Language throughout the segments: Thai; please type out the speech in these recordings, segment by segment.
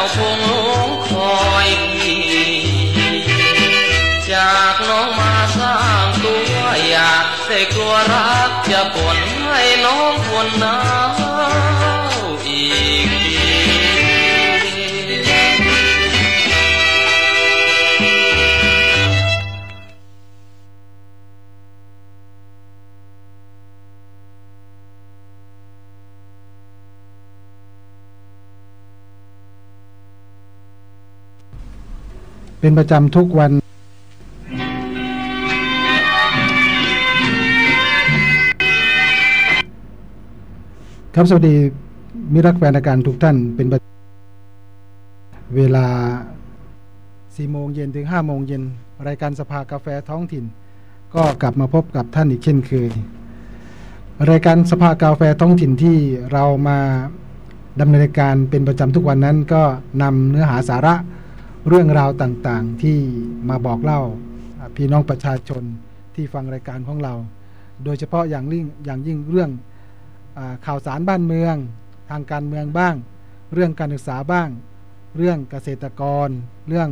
วคงลงคอยพี่จากน้องมาสร้างตัวอยากแต่กลัวรักจะปนให้น้องปวนหน เป็นประจำทุกวัน ครับสวัสดีมิรักแฟนรายการทุกท่านเป็นประเวลา 4 โมงเย็นถึง 5 โมงเย็น รายการสภากาแฟท้องถิ่น ก็กลับมาพบกับท่านอีกเช่นเคย รายการสภากาแฟท้องถิ่นที่เรามาดำเนินรายการเป็นประจำทุกวันนั้นก็นำเนื้อหาสาระ เรื่องราวต่างๆที่มาบอกเล่าพี่น้องประชาชนที่ฟังรายการของเรา โดยเฉพาะอย่างยิ่งอย่างยิ่งเรื่องอข่าวสารบ้านเมือง ทางการเมืองบ้าง เรื่องการศึกษาบ้าง เรื่องเกษตรกร เรื่อง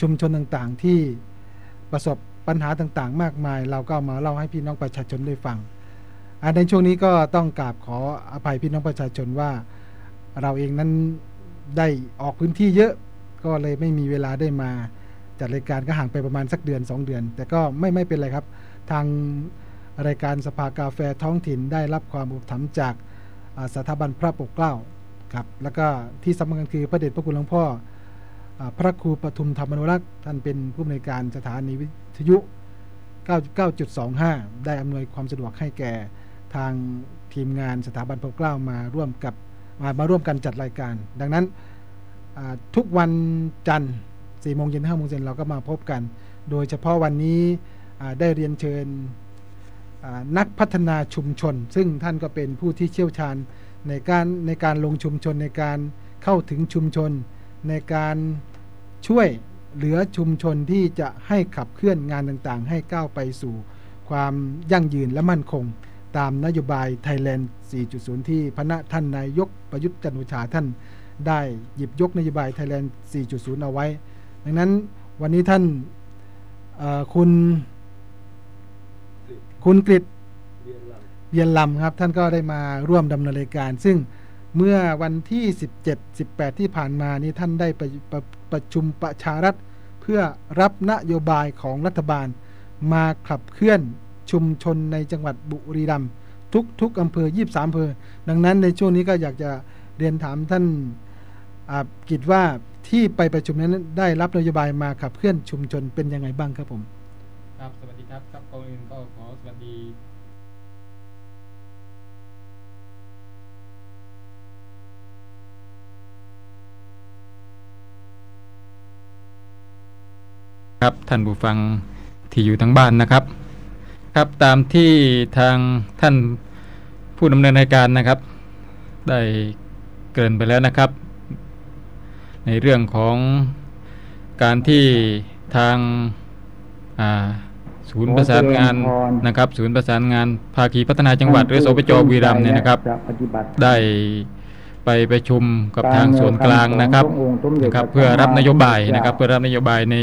ชุมชนต่างๆที่ประสบปัญหาต่างๆ มากมาย เราก็เอามาเล่าให้พี่น้องประชาชนได้ฟังในช่วงนี้ก็ต้องกราบขออภัยพี่น้องประชาชนว่าเราเองนั้นได้ออกพื้นที่เยอะ ก็เลยไม่มีเวลาได้มาจัดรายการก็ห่างไปประมาณสักเดือน 2 เดือน แต่ก็ไม่ไม่เป็นไรครับ ทางรายการสภากาแฟท้องถิ่นได้รับความอุปถัมภ์จากสถาบันพระปกเกล้าครับแล้วก็ที่สำคัญคือพระเดชพระคุณหลวงพ่ออพระครูปทุมธรรมนุรักษ์ท่านเป็นผู้อำนวยการสถานีวิทยุ 99.25 ได้อำนวยความสะดวกให้แก่ทางทีมงานสถาบันพระเกล้ามาร่วมกับมามาร่วมกันจัดรายการ ดังนั้น ทุกวันจันทร์4โมงเย็น5โมงเย็นเราก็มาพบกัน โดยเฉพาะวันนี้ได้เรียนเชิญนักพัฒนาชุมชน ซึ่งท่านก็เป็นผู้ที่เชี่ยวชาญในการในการลงชุมชนในการเข้าถึงชุมชน ในการช่วยเหลือชุมชนที่จะให้ขับเคลื่อนงานต่างๆ ให้ก้าวไปสู่ความยั่งยืนและมั่นคง ตามนโยบายไทยแลนด์ 4.0 ที่พระนะท่านนายกประยุทธ์จันทร์โอชาท่าน ได้หยิบยกนโยบายไทยแลนด์4.0 เอาไว้ ดังนั้นวันนี้ท่านคุณคุณกฤษเบียนลำครับ ท่านก็ได้มาร่วมดำเนินรายการ ซึ่งเมื่อวันที่ 17 18 ที่ผ่านมานี้ท่านได้ประประประชุมประชารัฐ เพื่อรับนโยบายของรัฐบาล มาขับเคลื่อนชุมชนในจังหวัดบุรีรัมย์ทุกทุกอำเภอ 23อำเภอ ดังนั้นในช่วงนี้ก็อยากจะเรียนถามท่าน กิจว่าที่ไปประชุมนั้นได้รับนโยบายมาขับเคลื่อนชุมชนเป็นยังไงบ้างครับผม ครับสวัสดีครับครับก่อนอื่นก็ขอสวัสดีครับท่านผู้ฟังที่อยู่ทั้งบ้านนะครับ ครับตามที่ทางท่านผู้ดำเนินรายการนะครับ ได้เกินไปแล้วนะครับ ในเรื่องของการที่ทางอ่าศูนย์ประสานงานนะครับ ศูนย์ประสานงานภาคีพัฒนาจังหวัดหรือสปจบุรีรัมย์เนี่ยนะครับ ได้ไปประชุมกับทางส่วนกลางนะครับนะครับ เพื่อรับนโยบายนะครับ เพื่อรับนโยบายใน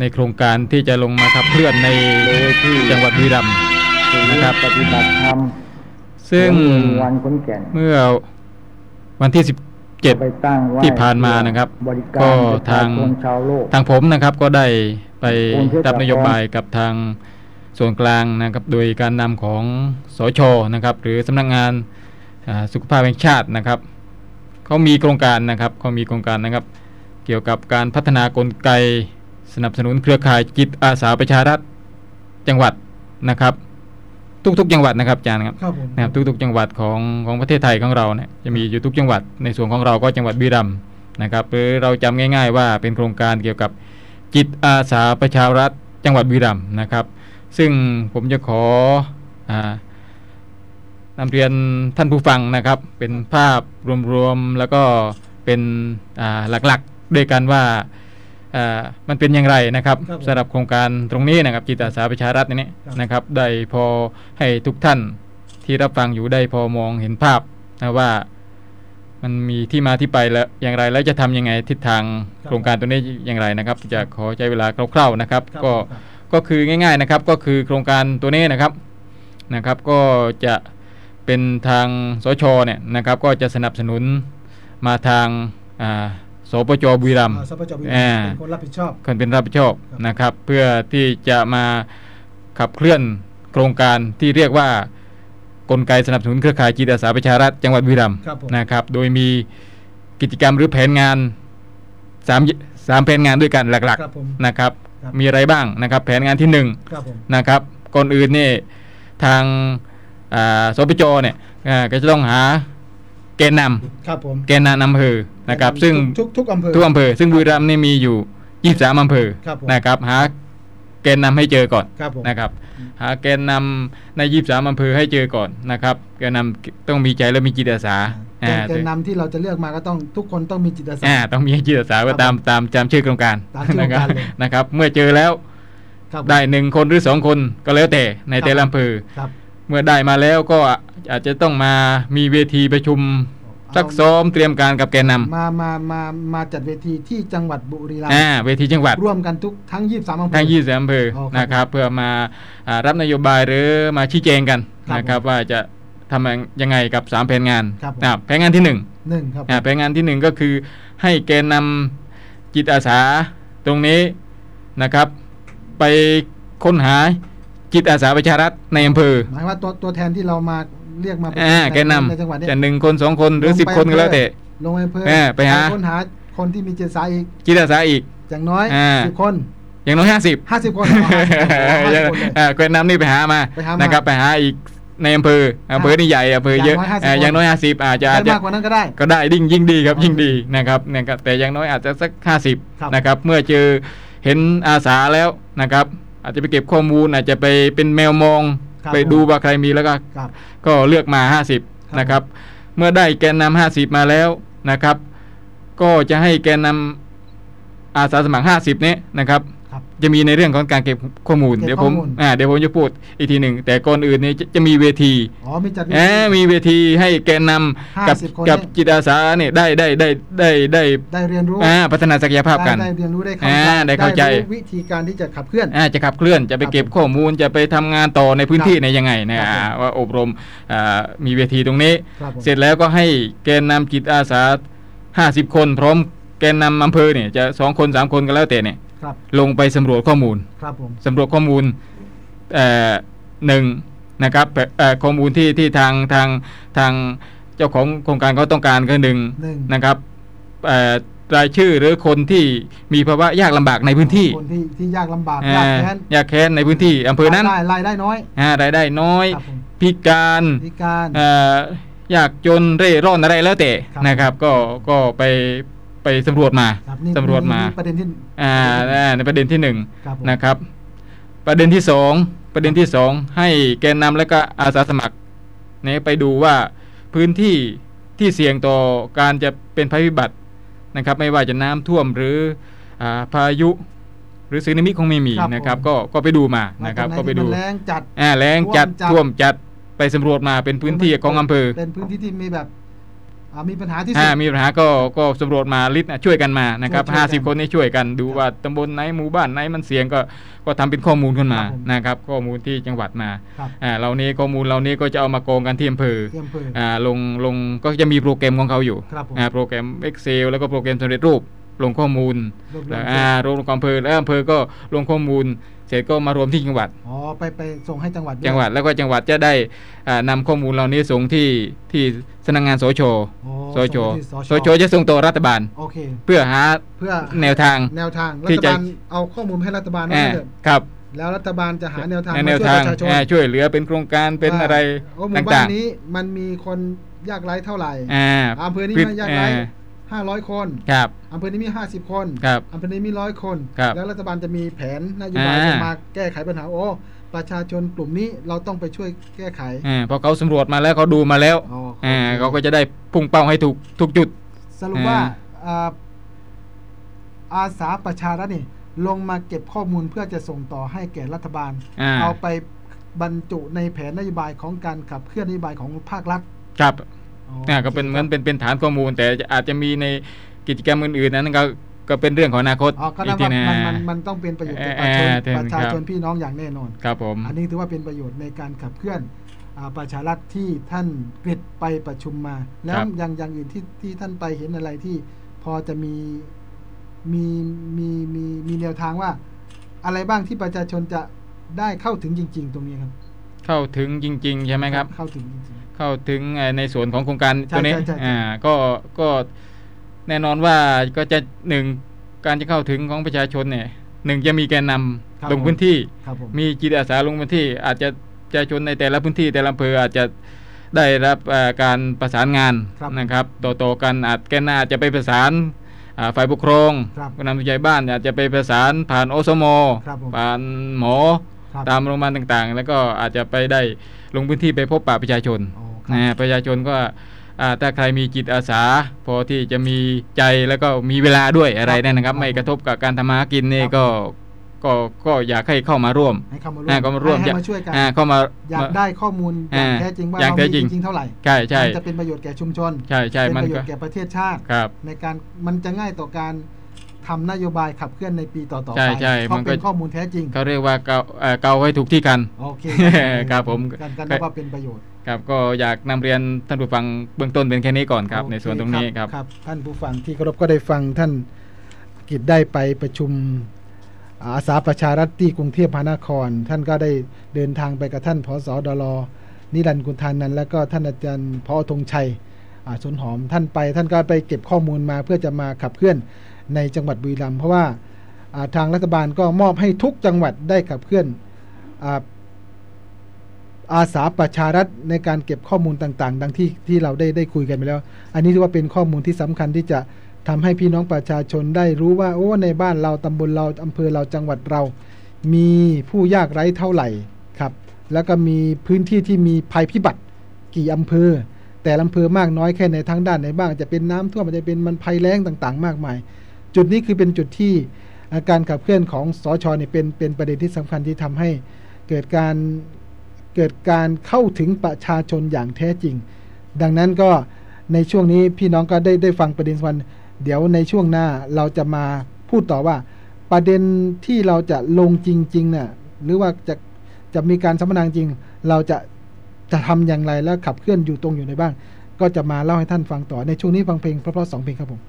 ในโครงการที่จะลงมาขับเคลื่อนในจังหวัดบุรีรัมย์นะครับปฏิบัติธรรมซึ่งวันคนแก่นเมื่อวันที่ 17ไปตั้งไว้ที่ผ่านมานะครับบริการก็ประชทางชนชาวโลกทางผมนะครับก็ได้ไปโอนเพื่อรับจับนโยบายกับทางส่วนกลางนะครับ โดยการนำของสชนะครับ หรือสำนักงานอ่าสุขภาพแห่งชาตินะครับเขามีโครงการนะครับเขามีโครงการนะครับ เกี่ยวกับการพัฒนากลไกสนับสนุนเครือข่ายจิตอาสาประชารัฐจังหวัดนะครับ ทุกๆจังหวัดนะครับอาจารย์ครับครับผมนะครับทุกๆ จังหวัดของของประเทศไทยของเราเนี่ยจะมีอยู่ทุกจังหวัดในส่วนของเราก็จังหวัดบุรีรัมย์นะครับหรือเราจำง่าย ๆ ว่าเป็นโครงการเกี่ยวกับจิตอาสาประชารัฐจังหวัดบุรีรัมย์นะครับ ซึ่งผมจะขออานำเรียนท่านผู้ฟังนะครับ เป็นภาพรวมๆแล้วก็เป็นอ่าหลักๆด้วยกันว่าอ่า มันเป็นอย่างไรนะครับครับผมสำหรับโครงการตรงนี้นะครับจิตอาสาประชารัฐนี้ครับนะครับ ได้พอให้ทุกท่านที่รับฟังอยู่ได้พอมองเห็นภาพนะว่ามันมีที่มาที่ไปแล้วอย่างไรแล้วจะทำยังไงทิศทางครับโครงการตัวนี้อย่างไรนะครับ จะขอใช้เวลาคร่าวๆนะครับครับก็ผมครับก็คือง่าย ๆนะครับ ก็คือโครงการตัวนี้นะครับนะครับ ก็จะเป็นทางสชเนี่ยนะครับ ก็จะสนับสนุนมาทางอ่า สปจบุรีรัมย์อ่าสปจบุรีอ่าเป็นคนรับผิดชอบคนเป็นรับผิดชอบครับนะครับ เพื่อที่จะมาขับเคลื่อนโครงการที่เรียกว่ากลไกสนับสนุนเครือข่ายจิตอาสาประชารัฐจังหวัดบุรีรัมย์ครับผมนะครับ โดยมีกิจกรรมหรือแผนงานสามสามแผนงานด้วยกันหลักครับผมๆนะครับครับ มีอะไรบ้างนะครับ แผนงานที่หนึ่งครับผมนะครับก่อนอื่นนี่ทางอ่าสปจเนี่ยอ่าก็จะต้องหา แกนนำครับผมแกนนำอำเภอนะครับ ซึ่งทุกทุกทุกอำเภอ ทุกอำเภอ ซึ่งบุรีรัมย์นี่มีอยู่ 23อำเภอครับผม นะครับ หาแกนนำให้เจอก่อนครับผม นะครับ หาแกนนำใน 23อำเภอให้เจอก่อนนะครับ แกนนำต้องมีใจและมีจิตอาสาแกนอ่าแกนนำที่เราจะเลือกมาก็ต้องทุกคนต้องมีจิตอาสา อ่าต้องมีจิตอาสาก็ตามตามตามชื่อโครงการตามชื่อโครงการเลย นะครับ เมื่อเจอแล้วครับผมได้หนึ่งคนหรือสองคนก็แล้วแต่ในครับแต่ละอำเภอ ครับ เมื่อได้มาแล้วก็ อาจจะต้องมามีเวทีประชุมเอาซักซ้อมเตรียมการกับแกนนำมา มา มา มาจัดเวทีที่จังหวัดบุรีรัมอ่าย์เวทีจังหวัด ร่วมกันทุกทั้ง 23อำเภอ ทั้งยี่สิบอำเภออ๋อครับนะครับ เพื่อมาอ่ารับนโยบายหรือมาชี้แจงกันครับนะครับผมว่าจะทำยังไงกับสามแผนงานครับผมอ่าแผนงานที่หนึ่งหนึ่งครับอ่าแผนงานที่หนึ่งก็คือให้แกนนำจิตอาสาตรงนี้นะครับ ไปค้นหาจิตอาสาประชารัฐในอำเภอ หมายว่าตัวตัวแทนที่เรามา เรียกมาเป็นอ่าในแกนนในจังหวัดเนี้ำจะหนึ่งคนสองคนหรือสิบคนก็แล้วแต่ ลงไปอำเภอเออไปหา ค้นหาคนที่มีจิตอาสาอีกจิตอาสาอีก อย่างน้อยอ่า สิบคนอย่างน้อยห้าสิบห้าสิบคนเอา50คนเลยอ่าแกนนำนี่ไปหามาไปหามานะครับไปหาอีกในอำเภออำเภอนี่ใหญ่อำเภอเยอะอย่างน้อย50 อ่าอย่างน้อยห้าสิบอาจจะอาจได้จะ มากกว่านั้นก็ได้ ก็ได้ยิ่งยิ่งดีครับโอเคยิ่งดีนะครับนะครับแต่อย่างน้อยอาจจะสักห้าสิบครับนะครับเมื่อเจอเห็นอาสาแล้วนะครับอาจจะไปเก็บข้อมูลอาจจะไปเป็นแมวมองครับ ไปดูว่าใครมีแล้วก็ครับก็เลือกมาครับ50นะครับ เมื่อได้แกนนำ50 มาแล้วนะครับ ก็จะให้แกนนำอาสาสมัคร 50 นี้นะครับครับ จะมีในเรื่องของการเก็บข้อมูลเก็บเดี๋ยวผมข้อมูลอ่าเดี๋ยวผมจะพูดอีกทีหนึ่งแต่ก่อนอื่นเนี่ยจะจะมีเวทีอ๋อมีจัดเวแหทีมมีเวทีให้แกนนำกับ50คนกับเนี่ยจิตอาสาเนี่ยได้ได้ได้ได้ได้ได้เรียนรู้อ่าพัฒนาศักยภาพกันได้ได้เรียนรู้ได้เข้าอ่าใจได้เข้าใจรู้วิธีการที่จะขับเคลื่อนอ่าจะขับเคลื่อนจะไปเก็บข้อมูลจะไปทำงานต่อในพื้นที่ครับในยังไงนะครับผมอ่าว่าอบรมอ่ามีเวทีตรงนี้ครับผมเสร็จแล้วก็ให้แกนนำจิตอาสา 50 คนพร้อมแกนนำอำเภอเนี่ยจะสองคนสามคนก็แล้วแต่เนี่ยครับ ลงไปสำรวจข้อมูลครับผมสำรวจข้อมูลเอ่อหนึ่งนะครับเอ่อข้อมูลที่ที่ทางทางทางเจ้าของโครงการเขาต้องการก็หนึ่งหนึ่งนะครับเอ่อรายชื่อหรือคนที่มีภาวะยากลำบากในพื้นที่คนที่ที่ยากลำบากอ่ายากแค้นยากแค้นในพื้นที่อำเภอนั้นรายได้รายได้น้อยอ่ารายได้น้อยครับผมพิการพิการเอ่อยากจนเร่ร่อนอะไรแล้วแต่ครับนะครับ ก็ก็ไป ไปสำรวจมาครับนี่สำรวจมานี่ประเด็นที่ อ่าอ่าในประเด็นที่หนึ่งครับผม นะครับ ประเด็นที่สองประเด็นที่สองให้แกนนำและก็อาสาสมัครเนี่ยไปดูว่าพื้นที่ที่เสี่ยงต่อการจะเป็นภัยพิบัตินะครับ ไม่ว่าจะน้ำท่วมหรืออาพายุ หรือสึนามิคงไม่มีครับนะครับ ผม ก็ก็ไปดูมานะครับว่าก็ตรงหไปที่ดูมันแรงจัด อ่าแรงจัดท่ท่ววมมจัจัดดไปสำรวจมาเป็นพื้นที่ของอำเภอ เป็นพื้นที่ที่มีแบบอ่า มีปัญหาที่สุอ่าดมีปัญหาก็ก็สำรวจมาลิศน่ะช่วยกันมานะครับช่วยๆกันห้าสิบคนนี้ช่วยกันดูครับว่าตำบลไหนหมู่บ้านไหนมันเสี่ยงก็ก็ทำเป็นข้อมูลขึ้นมาครับผมนะครับ ข้อมูลที่จังหวัดมาครับอ่าเหล่านี้ข้อมูลเหล่านี้ก็จะเอามากองกันที่อำเภอที่อำเภออ่าลงลงก็จะมีโปรแกรมของเขาอยู่ครับผมอ่าโปรแกรม Excel แล้วก็โปรแกรมสำเร็จรูปลงข้อมูลรวบรวมแล้วอ่าลงอำเภอแล้วอำเภอก็ลงข้อมูล เสร็จก็มารวมที่จังหวัดอ๋อไปไปส่งให้จังหวัดด้วยจังหวัดแล้วก็จังหวัดจะได้อ่านำข้อมูลเหล่านี้ส่งที่ที่สำนักงานสชอ๋อสชส่งไปที่สชจะส่งต่อรัฐบาลโอเคเพื่อหาเพื่อแนวทางแนวทางรัที่ฐจะบาลเอาข้อมูลมาให้รัฐบาลว่าอ่างั้นเถอะครับแล้วรัฐบาลจะหาแนวทางแนมาวช่วยทางประชาชนอ่าช่วยเหลือเป็นโครงการเป็นอะไรโอ้หมู่ต่บ้าานงนี้มันมีคนยากไร้เท่าไหร่ๆอ่าอำเภอนี้พืชมันยากไร้ อ่าห้าร้อยคนครับอำเภอนี้มีห้าสิบคนครับอำเภอนี้มีร้อยคนครับแล้วรัฐบาลจะมีแผนนโยบายอ่าจะมาแก้ไขปัญหาโอ้ประชาชนกลุ่มนี้เราต้องไปช่วยแก้ไขอ่าพอเขาสำรวจมาแล้วเขาดูมาแล้วอ๋ออ่าโอเคเขาก็จะได้พุ่งเป้าให้ถูกทุกจุด สรุปว่าอ่าอ่าอาสาประชารัฐนี่ลงมาเก็บข้อมูลเพื่อจะส่งต่อให้แก่รัฐบาลอ่าเอาไปบรรจุในแผนนโยบายของการขับเคลื่อนนโยบายของภาครัฐ ครับอ๋อ น่ะก็เป็นเหมือนเป็นเป็นฐานข้อมูล แต่อาจจะมีในกิจกรรมอื่นๆนั้นก็ก็เป็นเรื่องของอนาคตอ๋อก็นับทีว่าหงมันมันมันต้องเป็นประโยชน์แก่ประชาชนเอ่อเอ่อประชาชนครับพี่น้องอย่างแน่นอนครับผมอันนี้ถือว่าเป็นประโยชน์ในการขับเคลื่อนอาประชารัฐที่ท่านกฤษไปประชุมมา แล้วอย่างอย่างอื่นที่ที่ท่านไปเห็นอะไรที่พอจะมีมีมีมีมีแนวทางว่า อะไรบ้างที่ประชาชนจะได้เข้าถึงจริง ๆ ตรงนี้ครับ เข้าถึงจริง ๆ ใช่ไหมครับ เข้าถึงจริงเข้าถึงเอ่อในส่วนของโครงการใช่ตัวนี้ใช่ใช่ใช่อ่าก็ก็แน่นอนว่าก็จะหนึ่งการจะเข้าถึงของประชาชนเนี่ยหนึ่งจะมีแกนนำครับลงพื้นที่ๆครับผมมีจิตอาสาลงพื้นที่ อาจจะประชาชนในแต่ละพื้นที่แต่ละอำเภออาจจะได้รับเอ่อการประสานงานครับนะครับต่อๆกันอาจแกนนาอาจจะไปประสานอ่าฝ่ายปกครองครับผู้นำผู้ใหญ่บ้านอาจจะไปประสานผ่านอสมครับผมผ่านหมอครับ ตามโรงพยาบาลต่างๆ แล้วก็อาจจะไปได้ลงพื้นที่ไปพบปะประชาชนอ๋อครับนะประชาชนก็อ่าถ้าใครมีจิตอาสา พอที่จะมีใจแล้วก็มีเวลาด้วยอะไรเนี่ยนะครับครับ ไม่กระทบกับการทำมาหากินนี่ครับก็ก็ก็อยากให้เข้ามาร่วมให้เข้ามาร่วอ่ามเข้ามาร่วมให้ให้มาช่วยกันอ่าเข้ามาอยากได้ข้อมูลอย่างอ่าแท้จริงว่าอย่างเราแท้มีจริงจริงๆเท่าไหร่ใช่ใช่มันจะเป็นประโยชน์แก่ชุมชน ใช่ใช่เป็นมันประโยก็ชน์แก่ประเทศชาติครับในการมันจะง่ายต่อการ ทำนโยบายขับเคลื่อนในปีต่อๆใช่ไปใช่เพราะมันก็เป็นข้อมูลแท้จริงเขาเรียกว่าเกาเอ่อเกาให้ถูกที่กันโอเคครับผมกันกันนับว่าเป็นประโยชน์ครับก็อยากนำเรียนท่านผู้ฟังเบื้องต้นเป็นแค่นี้ก่อนครับโอเคในส่วนตรงนี้ครับครับ ท่านผู้ฟังที่เคารพก็ได้ฟังท่านกิจได้ไปประชุมอาสาประชารัฐที่กรุงเทพมหานคร ท่านก็ได้เดินทางไปกับท่านพสดลนิรันดร์กุลทานันท์แล้วก็ท่านอาจารย์พอธงชัยอ่าสนหอมท่านไปท่านก็ไปเก็บข้อมูลมาเพื่อจะมาขับเคลื่อน ในจังหวัดบุรีรัมย์เพราะว่าทางรัฐบาลก็มอบให้ทุกจังหวัดได้ขับเคลื่อนอาสาประชารัฐในการเก็บข้อมูลต่าง ๆ ดังที่ที่เราได้ได้คุยกันไปแล้ว อันนี้ถือว่าเป็นข้อมูลที่สำคัญที่จะทำให้พี่น้องประชาชนได้รู้ว่าโอ้ในบ้านเราตำบลเราอำเภอเราจังหวัดเรา มีผู้ยากไร้เท่าไหร่ครับ แล้วก็มีพื้นที่ที่มีภัยพิบัติกี่อำเภอ แต่ละอำเภอมากน้อยแค่ในทางด้านไหนบ้าง จะเป็นน้ำท่วมจจะเป็นมันภัยแล้งต่าง ๆ มากมาย จุดนี้คือเป็นจุดที่าการขับเคลื่อนของสชเนี่ยเป็นเป็นประเด็นที่สำคัญที่ทำให้เกิดการเกิดการเข้าถึงประชาชนอย่างแท้จริง ดังนั้นก็ในช่วงนี้พี่น้องก็ได้ได้ฟังประเด็นสำคัญเดี๋ยวในช่วงหน้าเราจะมาพูดต่อว่า ประเด็นที่เราจะลงจริงๆเนี่ยหรือว่าจะจะมีการสัมมนาจริง เราจะจะทำอย่างไรแล้วขับเคลื่อนอยู่ตรงอยู่ในบ้าง ก็จะมาเล่าให้ท่านฟังต่อในช่วงนี้ฟังเพลงเพราะๆสองเพลงครับผม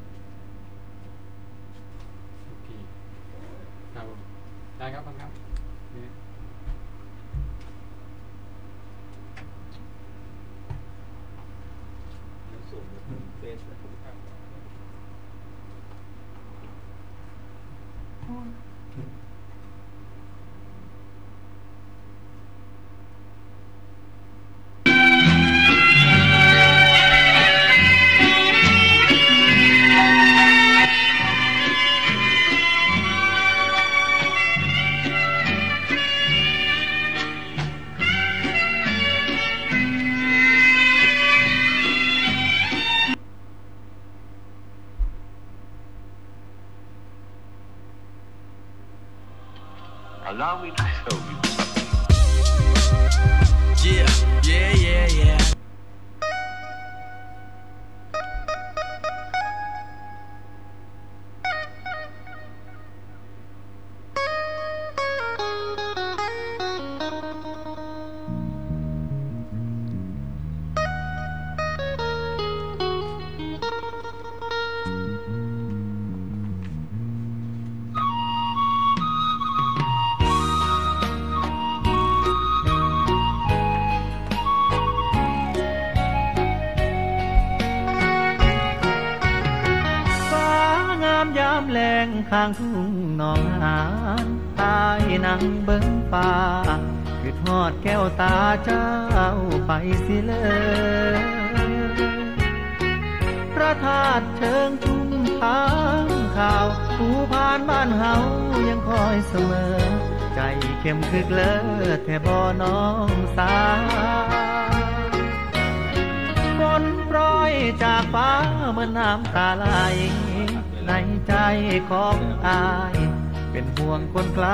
างทุ่งหนองหานตายนังเบิ้งป่าคือทอดแก้วตาเจ้าไปสิเลยพระธาตุเชิงทุ่งทางข่าวผู้ผ่านบ้านเฮายังคอยเสมอ ใจเข้มคึกเลิศแท่บ่น้องสาวฝนโปรยจากฟ้าเมือน้ำตาไหล ใจของอาย เป็นห่วงคนไกล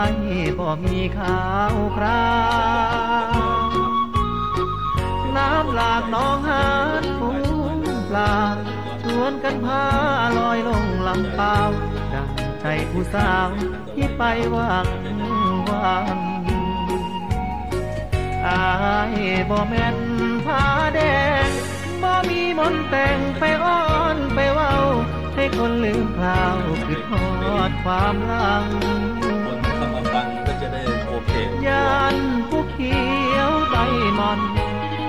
บ่มีข่าวคราวน้ำหลากหนองหานฟูงลาชวนกันพาลอยลงลำเปล่าดังใจผู้สาวที่ไปหวังหวังอายบ่แม่นผ้าแดงบ่มีมนต์แต่งไปอ้อนไปเว้า ให้คนลืมคราวคือทอดความหลัง คนเข้ามาฟังก็จะได้โอเคยานผู้เขียวใบหมอน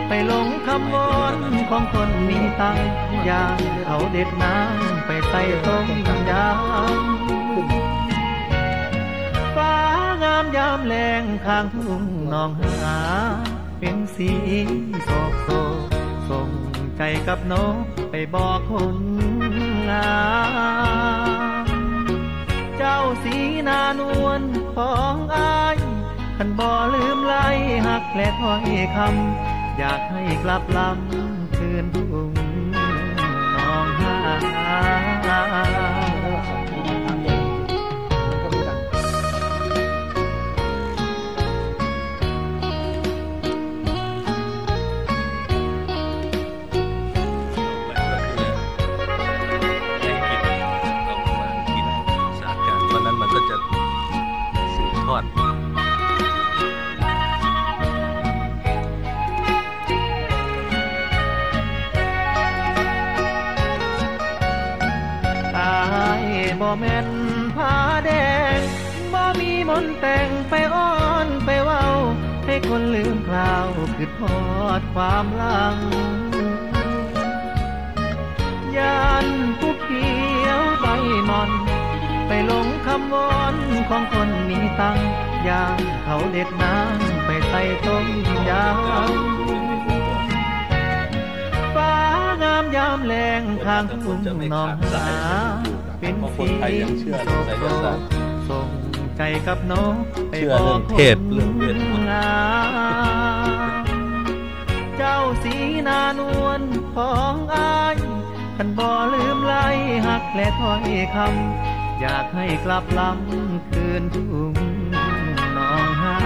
ไปหลงคำวอนของคนมีตังค์อยางเขาเด็ดน้ำไปใส่ต้มยำฟ้างามยามแรงข้างทุ่งหนองหา เป็นสีโศกโศกส่งใจกับนกไปบอกคน งามเจ้าสีนานวลของอายขันบ่ลืมไล่หักและถ้อยคำอยากให้กลับลำคืนทุ่งน้องหา สืบทอดอายบ่แม่นผ้าแดงบ่มีมนต์แต่งไปอ้อนไปเว้า ให้คนลืมคราวคือทอดความหลังยานผู้เขียวใบหมอน ไปหลงคำวอนของคนมีตังค์อยางเขาเด็ดน้ำไปใส่ต้มยำฟ้างามยามแรงข้างทุ่งหนองหาเป็นเพราะคสีนไทยยังเชื่อเรื่องไสยศาสตร์ส่งใจกับนกไปเชื่อเรื่องเทพเรื่องเวทมนต์งามเจ้าสีนานวลของอายขันบ่ลืมไล่หักและถ้อยคำ อยากให้กลับลำคืนทุ่งหนองหา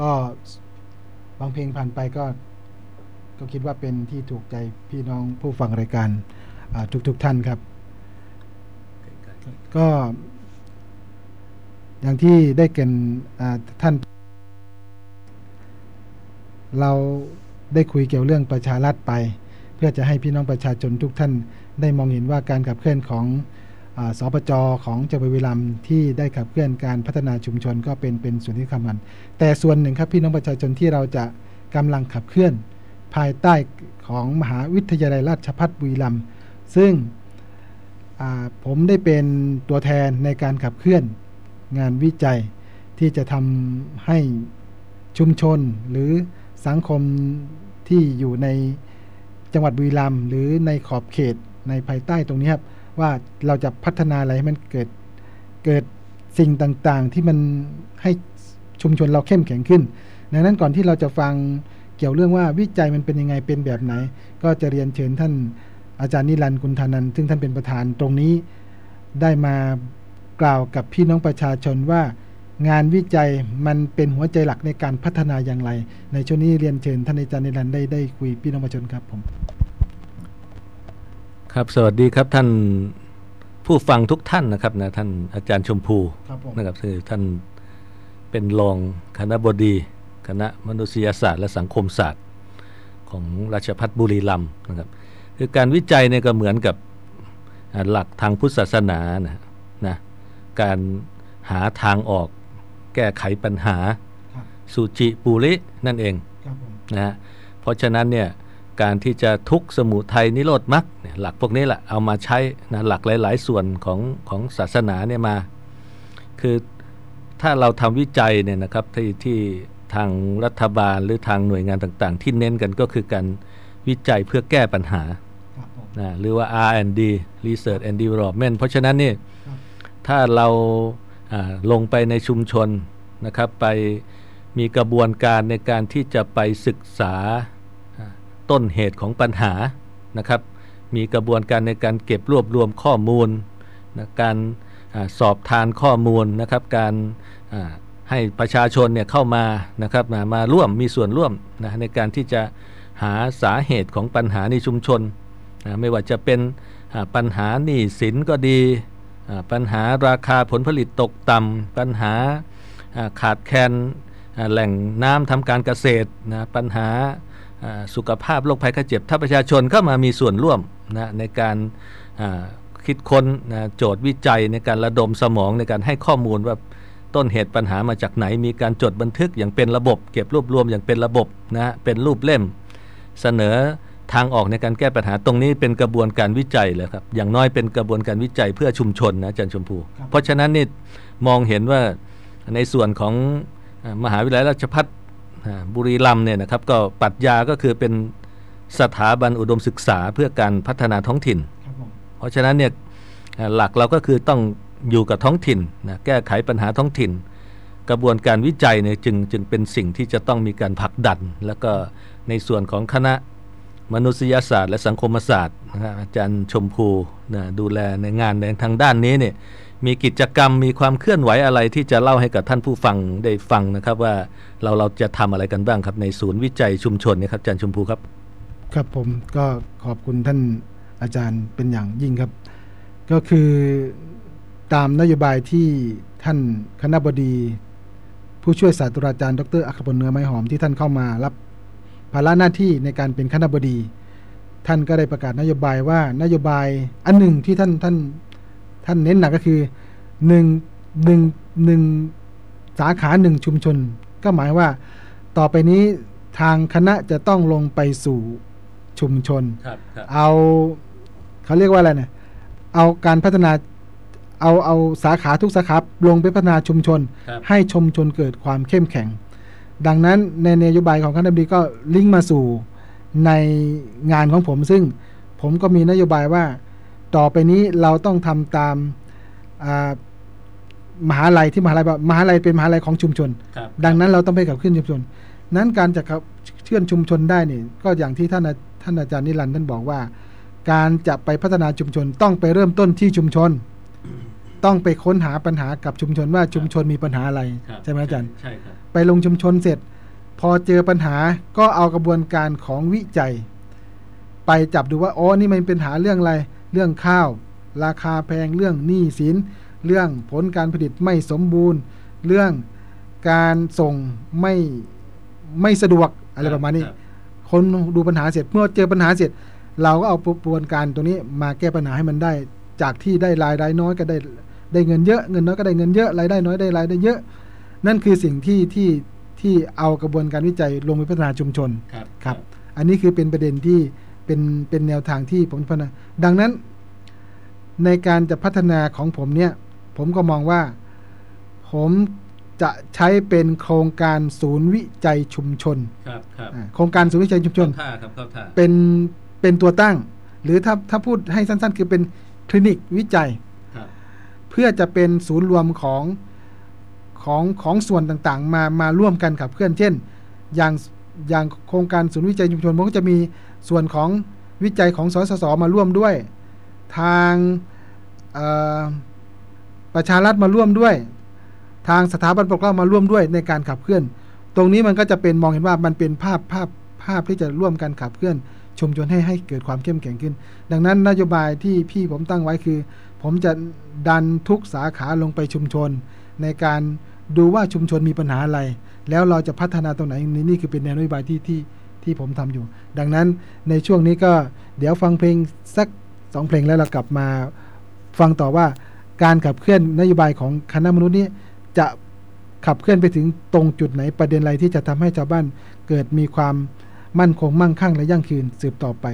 ก็บางเพลงผ่านไปก็ก็คิดว่าเป็นที่ถูกใจพี่น้องผู้ฟังรายการทุกทุกๆท่านครับ ก็ อย่างที่ได้เกรินอ่าท่าน เราได้คุยเกี่ยวเรื่องประชารัฐไป เพื่อจะให้พี่น้องประชาชนทุกท่านได้มองเห็นว่าการขับเคลื่อนของอา สปจของจังหวัดบุรีรัมย์ที่ได้ขับเคลื่อนการพัฒนาชุมชนก็เป็นเป็นส่วนที่สำคัญแต่ส่วนหนึ่งครับพี่น้องประชาชนที่เราจะกำลังขับเคลื่อน ภายใต้ของมหาวิทยาลัยราชภัฏบุรีรัมย์ซึ่งผมได้เป็นตัวแทนในการขับเคลื่อนงานวิจัยที่จะทำให้ชุมชนหรือสังคมที่อยู่ในจังหวัดบุรีรัมย์หรือในขอบเขตในภายใต้ตรงนี้ครับ ว่าเราจะพัฒนาอะไรให้มันเกิดเกิดสิ่งต่างๆ ที่มันให้ชุมชนเราเข้มแข็งขึ้น ดังนั้นก่อนที่เราจะฟังเกี่ยวเรื่องว่าวิจัยมันเป็นยังไงเป็นแบบไหน ก็จะเรียนเชิญท่านอาจารย์นิรันดร์กุลธานันท์ซึ่งท่านเป็นประธานตรงนี้ ได้มากล่าวกับพี่น้องประชาชนว่า งานวิจัยมันเป็นหัวใจหลักในการพัฒนาอย่างไร ในช่วงนี้เรียนเชิญท่านอาจารย์นิรันดร์ได้ได้คุยพี่น้องประชาชนครับผม ครับสวัสดีครับท่านผู้ฟังทุกท่านนะครับนะท่านอาจารย์ชมพูครับผมนะครับคือท่านเป็นรองคณะบดีคณะมนุษยศาสตร์และสังคมศาสตร์ ของราชภัฏบุรีรัมย์นะครับคือการวิจัยเนี่ยก็เหมือนกับอ่าหลักทางพุทธศาสนานะนะการหาทางออกแก้ไขปัญหาครับสุจิปุรินั่นเองครับผมนะฮะเพราะฉะนั้นเนี่ย การที่จะทุกข์สมุทัยนิโรธมรรคเนี่ยหลักพวกนี้แหละเอามาใช้นะหลักหลาย ๆ ส่วนของของศาสนาเนี่ยมา คือถ้าเราทำวิจัยเนี่ยนะครับที่ที่ทางรัฐบาลหรือทางหน่วยงานต่างๆ ที่เน้นกันก็คือการวิจัยเพื่อแก้ปัญหาครับผมนะหรือว่า R&D Research and Development เพราะฉะนั้นเนี่ยครับถ้าเราอ่าลงไปในชุมชนนะครับไปมีกระบวนการในการที่จะไปศึกษาอ่า ต้นเหตุของปัญหานะครับ มีกระบวนการในการเก็บรวบรวมข้อมูลนะการอสอบทานข้อมูลนะครับ การให้ประชาชนเนี่ยเข้ามานะครับมามาร่วมมีส่วนร่วมนะในการที่จะหาสาเหตุของปัญหาในชุมชนนะไม่ว่าจะเป็นปัญหาหนี้สินก็ดีปัญหาราคาผลผลิตตกต่ำปัญหาขาดแคลนแหล่งน้ำทำการเกษตรนะปัญหา สุขภาพโรคภัยไข้เจ็บ ถ้าประชาชนเข้ามามีส่วนร่วมนะในการอ่าคิดค้นนะโจทย์วิจัยในการระดมสมองในการให้ข้อมูลว่าต้นเหตุปัญหามาจากไหน มีการจดบันทึกอย่างเป็นระบบ เก็บรวบรวมอย่างเป็นระบบนะเป็นรูปเล่ม เสนอทางออกในการแก้ปัญหาตรงนี้เป็นกระบวนการวิจัยเลยครับอย่างน้อยเป็นกระบวนการวิจัยเพื่อชุมชนนะอาจารย์ชมพู เพราะฉะนั้นนี่มองเห็นว่าในส่วนของอ่ามหาวิทยาลัยราชภัฏอ่า บุรีรัมย์เนี่ยนะครับก็ปรัชญาก็คือเป็นสถาบันอุดมศึกษาเพื่อการพัฒนาท้องถิ่นครับผมเพราะฉะนั้นเนี่ยอ่าหลักเราก็คือต้องอยู่กับท้องถิ่นนะแก้ไขปัญหาท้องถิ่น กระบวนการวิจัยเนี่ยจึงจึงเป็นสิ่งที่จะต้องมีการผลักดัน แล้วก็ในส่วนของคณะมนุษยศาสตร์ และสังคมศาสตร์นะครับอาจารย์ชมพูนะดูแลในงานในทางด้านนี้เนี่ย มีกิจกรรมมีความเคลื่อนไหวอะไรที่จะเล่าให้กับท่านผู้ฟังได้ฟังนะครับ ว่าเราเราจะทำอะไรกันบ้างครับ ในศูนย์วิจัยชุมชนเนี่ยครับอาจารย์ชมพูครับ ครับผมก็ขอบคุณท่านอาจารย์เป็นอย่างยิ่งครับ ก็คือตามนโยบายที่ท่านคณบดี ผู้ช่วยศาสตราจารย์ ดรอัครพลเนื้อไม้หอมที่ท่านเข้ามารับภาระหน้าที่ในการเป็นคณบดี ท่านก็ได้ประกาศนโยบายว่านโยบายอันหนึ่งที่ท่านท่าน ท่านเน้นหนักก็คือหนึ่งหนึ่งหนึ่งสาขาหนึ่งชุมชน ก็หมายว่าต่อไปนี้ทางคณะจะต้องลงไปสู่ชุมชนครับครับเอาเขาเรียกว่าอะไรเนี่ย เอาการพัฒนาเอาเอาสาขาทุกสาขาลงไปพัฒนาชุมชนครับให้ชุมชนเกิดความเข้มแข็ง ดังนั้นในนโยบายของคณะบดีก็ลิงก์มาสู่ในงานของผมซึ่งผมก็มีนโยบายว่า ต่อไปนี้เราต้องทำตามอ่ามหาลัยที่มหาลัยบอกมหาลัยเป็นมหาลัยของชุมชนครับดังนั้นเราต้องไปขับเคลื่อนชุมชน นั้นการจะขับเคลื่อนชุมชนได้นี่ก็อย่างที่ท่านอาท่านอาจารย์นิรันดร์ท่านบอกว่า การจะไปพัฒนาชุมชนต้องไปเริ่มต้นที่ชุมชน ต้องไปค้นหาปัญหากับชุมชนว่าชุมชนมีปัญหาอะไรครับใช่ไหมอาจารย์ใช่ครับไปลงชุมชนเสร็จ พอเจอปัญหาก็เอากระบวนการของวิจัย ไปจับดูว่าอ๋อนี่มันเป็นปัญหาเรื่องอะไร เรื่องข้าว ราคาแพงเรื่องหนี้สิน เรื่องผลการผลิตไม่สมบูรณ์ เรื่องการส่งไม่ไม่สะดวกอะไรประมาณนี้ครับคนดูปัญหาเสร็จเมื่อเจอปัญหาเสร็จ เราก็เอากระบวนการตรงนี้มาแก้ปัญหาให้มันได้ จากที่ได้รายได้น้อยก็ได้ได้เงินเยอะเงินน้อยก็ได้เงินเยอะรายได้น้อยได้รายได้เยอะ นั่นคือสิ่งที่ที่ที่เอากระบวนการวิจัยลงไปพัฒนาชุมชนครับครับ อันนี้คือเป็นประเด็นที่ เป็นเป็นแนวทางที่ผมพัฒนาดังนั้น ในการจะพัฒนาของผมเนี่ย ผมก็มองว่า ผมจะใช้เป็นโครงการศูนย์วิจัยชุมชนครับครับอ่าโครงการศูนย์วิจัยชุมชนเข้าท่าครับเข้าท่าเป็นเป็นตัวตั้ง หรือถ้าถ้าพูดให้สั้น ๆ คือเป็นคลินิกวิจัยครับเพื่อจะเป็นศูนย์รวมของของของส่วนต่างๆ มามาร่วมกันขับเคลื่อนเช่น อย่างอย่างโครงการศูนย์วิจัยชุมชนมันก็จะมี ส่วนของวิจัยของสสสมาร่วมด้วย ทางประชารัฐมาร่วมด้วย ทางสถาบันปกครองมาร่วมด้วยในการขับเคลื่อน ตรงนี้มันก็จะเป็นมองเห็นว่ามันเป็นภาพภาพภาพที่จะร่วมกันขับเคลื่อน ชุมชนให้ให้เกิดความเข้มแข็งขึ้น ดังนั้นนโยบายที่พี่ผมตั้งไว้คือ ผมจะดันทุกสาขาลงไปชุมชน ในการดูว่าชุมชนมีปัญหาอะไร แล้วเราจะพัฒนาตรงไหนนี่นี่คือเป็นแนวนโยบายที่ที่ ที่ผมทำอยู่ ดังนั้นในช่วงนี้ก็เดี๋ยวฟังเพลงสักสองเพลงแล้วเรากลับมาฟังต่อว่าการขับเคลื่อนนโยบายของคณะมนุษย์นี้จะขับเคลื่อนไปถึงตรงจุดไหนประเด็นอะไรที่จะทำให้ชาวบ้านเกิดมีความมั่นคงมั่งคั่งและยั่งยืนสืบต่อไป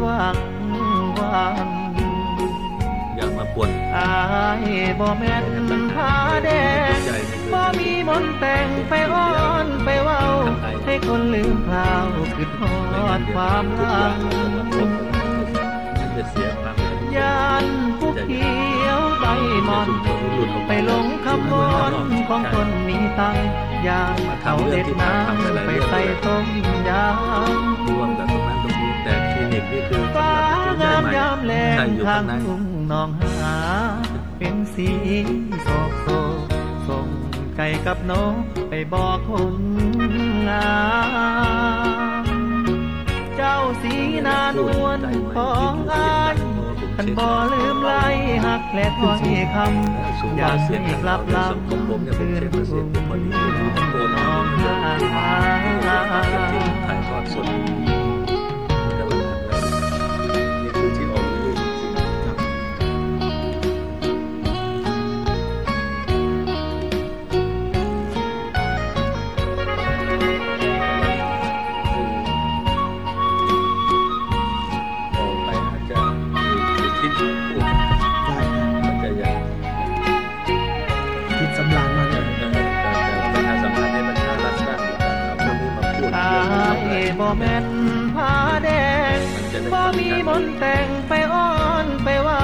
หวังวันอย่ามาป่วนอายบ่แม่นผ้าแดงบ่มีมนต์แต่งไปอ้อนไปเว้า ให้คนลืมคราวคือทอดความหลังมันจะเสียพลังยานผู้เขียวใบมอน ไปหลงคำวอนของคนมีตังค์อย่างเขาเด็ดน้ำไปใส่ต้มยำ รวมกับตรงนั้นตรงนี้แต่คลินิกนี่คือฟ้างามยามแลงใช่อยู่ทาข้างงในทุ่งหนองหา เป็นสีโศกโศกส่งไก่กับนกไปบอกคนงามเจ้าสีนานวลของอายคันบ่ลืมไล่หักและถอยคำอยากให้กลับลำคืนทุ่งหนองหาถ่ายทอดสด แม่นผ้าแดงบ่มีมนต์แต่งไปอ้อนไปเว้า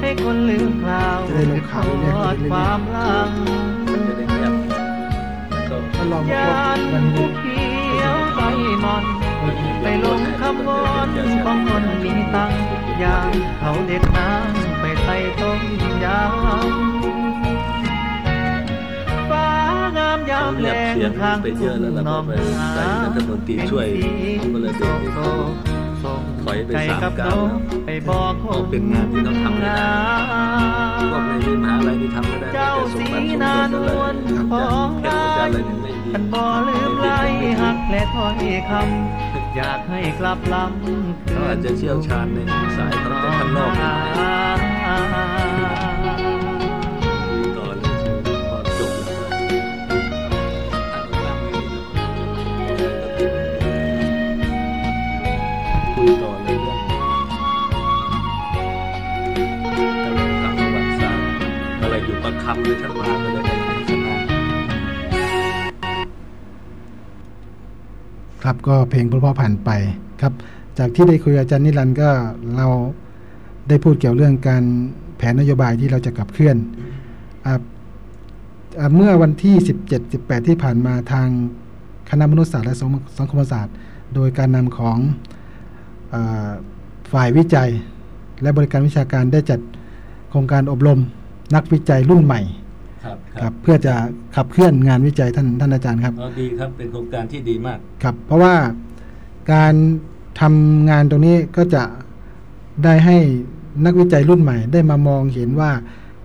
ให้คนลืมคราวจะได้ลงข่าวเรื่อยๆทอดความหลังมันจะได้เงียบแล้วก็ถ้าลองมาย่าพบนวันนี้ผู้เขียวใบมอน ไปลงคำวอนของคนมีตังค์อย่างเขาเด็ดน้ำไปใส่ต้มยำฟ้างามยามแล งทางไปเยอะแล้วเราก็ไปใส่รัฐมนตรีช่วยก็เลยเด็กๆส่งถอยไปสามเก้าวน้องไปบอกเอาเป็นงานที่ต้องทำให้ได้พวกในนี้มหาลัยนี่ทำไม่ได้เจ้าแต่สมสีบัติสมนานบัติอะไรวลของแค่อาจานอะไรยนี่ไม่ดีฉันบ่ลืมไล่หักและถอยคำอยากให้กลับลำเขาอาจจะเชี่ยวชาญในสายของแต่ข้างนอก คำเลยท่านมาก็เลยไปทำสนาครับก็เพลงพราะๆผ่านไปครับ จากที่ได้คุยกับอาจารย์นิรันด์ก็เราได้พูดเกี่ยวเรื่องการแผนนโยบายที่เราจะขับเคลื่อนออเมื่อวันที่ 17 18 ที่ผ่านมาทางคณะมนุษยศาสตร์และสังคมศาสตร์ โดยการนำของอฝ่ายวิจัย และบริการวิชาการได้จัดโครงการอบรม นักวิจัยรุ่นใหม่ครับครับเพื่อจะขับเคลื่อนงานวิจัยท่านท่านอาจารย์ครับอ๋อดีครับเป็นโครงการที่ดีมากครับ เพราะว่าการทำงานตรงนี้ก็จะได้ให้นักวิจัยรุ่นใหม่ ได้มามองเห็นว่า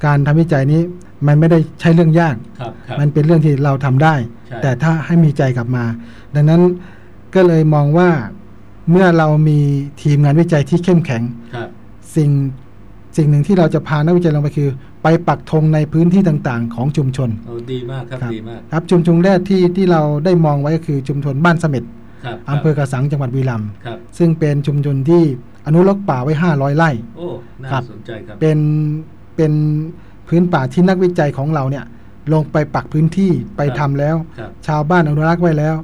การทำวิจัยนี้มันไม่ได้ใช่เรื่องยากครับครับมันเป็นเรื่องที่เราทำได้ใช่แต่ถ้าให้มีใจกลับมา ดังนั้นก็เลยมองว่าเมื่อเรามีทีมงานวิจัยที่เข้มแข็งครับสิ่งสิ่งหนึ่งที่เราจะพานักวิจัยลงไปคือ ไปปักธงในพื้นที่ต่างๆ ของชุมชนโอ้ดีมากครับครับดีมากครับชุมชนแรกที่ที่เราได้มองไว้ก็คือชุมชนบ้านเสม็ดครับอำเภอกระสังจังหวัดบุรีรัมย์ครับซึ่งเป็นชุมชนที่อนุรักษ์ป่าไว้ 500 ไร่โอ้น่าครับสนใจครับเป็นเป็นพื้นป่าที่นักวิจัยของเราเนี่ยลงไปปักพื้นที่ไปครับทำแล้วครับชาวบ้านอนุรักษ์ไว้แล้ว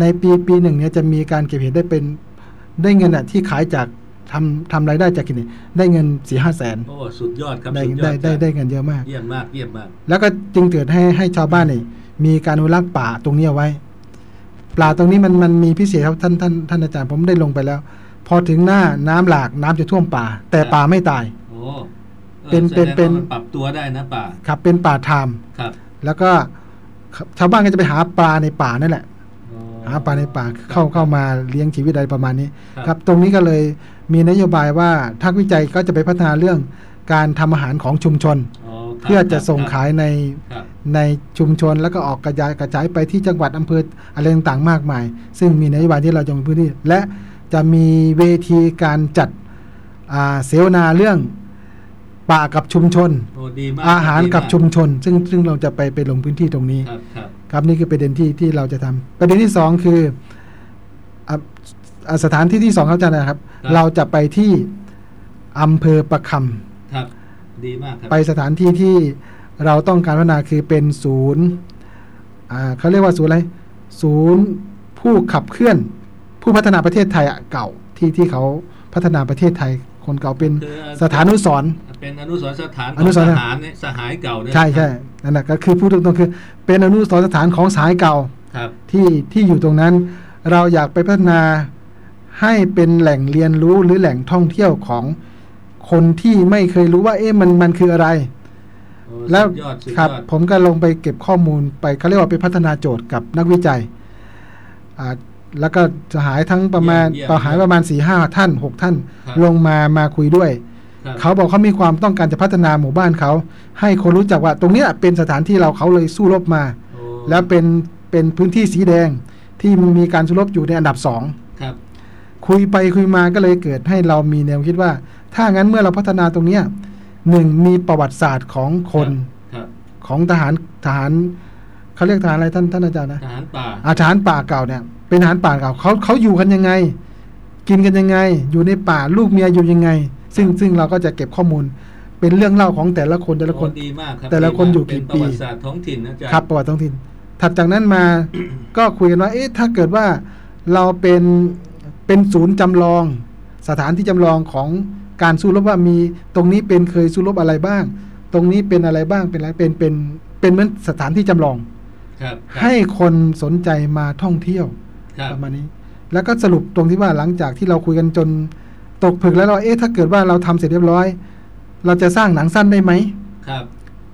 ในปีปีหนึ่งเนี่ยจะมีการเก็บเห็ดได้เป็นได้เงินอะที่ขายจาก ทำทำรายได้จากกินเนี่ยได้เงินสี่ห้าแสนโอ้สุดยอดครับได้สุดยอได้ดได้ได้เงินเยอะมาก เยี่ยมมากเยี่ยมมาก แล้วก็จึงเกิดให้ให้ชาวบ้านเนี่ยมีการอนุรักษ์ป่าตรงนี้เอาไว้ป่าตรงนี้มันมันมีพิเศษครับท่านท่านท่านอาจารย์ผมได้ลงไปแล้ว พอถึงหน้าน้ำหลากน้ำจะท่วมป่า แต่ป่าไม่ตายโอ้ออเป็นเป็นแสดงว่าเป็นมัปรับตัวได้นะป่าครับเป็นป่าทามครับ แล้วก็ชาวบ้านก็จะไปหาปลาในป่านั่นแหละอ๋อหาปลาในป่าเข้าเข้ามาเลี้ยงชีวิตอะไรประมาณนี้ ครับครับตรงนี้ก็เลย มีนโยบายว่าทักวิจัยก็จะไปพัฒนาเรื่องการทำอาหารของชุมชนอ๋อครับเพื่อจะส่งครับขายในครับในชุมชนแล้วก็ออกกระจายกระจายไปที่จังหวัดอำเภออะไรต่างๆมากมาย ซึ่งมีนโยบายที่เราจะลงพื้นที่ และจะมีเวทีการจัดอ่าเสวนาเรื่องป่ากับชุมชน โอ้ดีมากอาหารดีมกับชุมชน ซึ่งซึ่งเราจะไปไปลงพื้นที่ตรงนี้ ครับครับ ครับนี่คือประเด็นที่ที่เราจะทำประเด็นที่สองคืออะ อะสถานที่ที่สองครับอาจารย์นะครับ เราจะไปที่อำเภอประคครับ ดีมากครับำไปสถานที่ที่เราต้องการพัฒนาคือเป็นศูนย์อ่าเขาเรียกว่าศูนย์อะไรศูนย์ผู้ขับเคลื่อน ผู้พัฒนาประเทศไทยอะเก่าที่ที่เขาพัฒนาประเทศไทย คนเก่าเป็นคือ สถานุสรณ์ เป็นอนุสรณ์สถานขอองนุสรณ์ ทหารเนี่ยสหายเก่าเนี่ยใช่ใช่นั่นแหละก็คือพูดตรงๆคือ เป็นอนุสรณ์สถานของสายเก่า ครับ ที่ที่อยู่ตรงนั้นเราอยากไปพัฒนา ให้เป็นแหล่งเรียนรู้หรือแหล่งท่องเที่ยวของคนที่ไม่เคยรู้ว่า เอ๊ะมันมันคืออะไรโอ้แล้วสุดยอดสุดครับยอดผมก็ลงไปเก็บข้อมูลไปเขาเรียกว่าไปพัฒนาโจทย์กับนักวิจัยอ่าแล้วก็สหายทั้งประมาณเยี่ยมประหายประมาณสี่ห้าท่านหกท่านครับลงมามาคุยด้วยครับเขาบอกเขามีความต้องการจะพัฒนาหมู่บ้านเขา ให้คนรู้จักว่าตรงเนี้ยเป็นสถานที่เราเขาเลยสู้รบมาโอ้แล้วเป็นเป็นพื้นที่สีแดงที่มีการสู้รบอยู่ในอันดับสอง ครับคุยไปคุยมาก็เลยเกิดให้เรามีแนวคิดว่า ถ้างั้นเมื่อเราพัฒนาตรงเนี้ยหนึ่งมีประวัติศาสตร์ของคนครับของทหารทหารเขาเรียกทหารอะไรท่านท่านอาจารย์นะทหารป่าอาทหารป่าเก่าเนี่ย เป็นทหารป่าเก่าเขาเขาอยู่กันยังไง กินกันยังไง อยู่ในป่าลูกเมียอยู่ยังไง ซึ่งซึ่งเราก็จะเก็บข้อมูล เป็นเรื่องเล่าของแต่ละคนแต่ละคนโอ้ดีมากครับแต่ละคนอยู่กี่เป็นปีประวัติศาสตร์ท้องถิ่นนะอาจารย์ครับประวัติท้องถิ่นถัดจากนั้นมาก็คุยกันว่า เอ๊ะถ้าเกิดว่าเราเป็น เป็นศูนย์จำลอง สถานที่จำลองของการสู้รบว่ามีตรงนี้เป็นเคยสู้รบอะไรบ้าง ตรงนี้เป็นอะไรบ้างเป็นอะไรเป็นเป็นเป็นเหมือนสถานที่จำลองครับครับให้คนสนใจมาท่องเที่ยวครับประมาณนี้ แล้วก็สรุปตรงที่ว่าหลังจากที่เราคุยกันจนตกผลึกแล้วเราเอ๊ะถ้าเกิดว่าเราทำเสร็จเรียบร้อย เราจะสร้างหนังสั้นได้ไหมครับ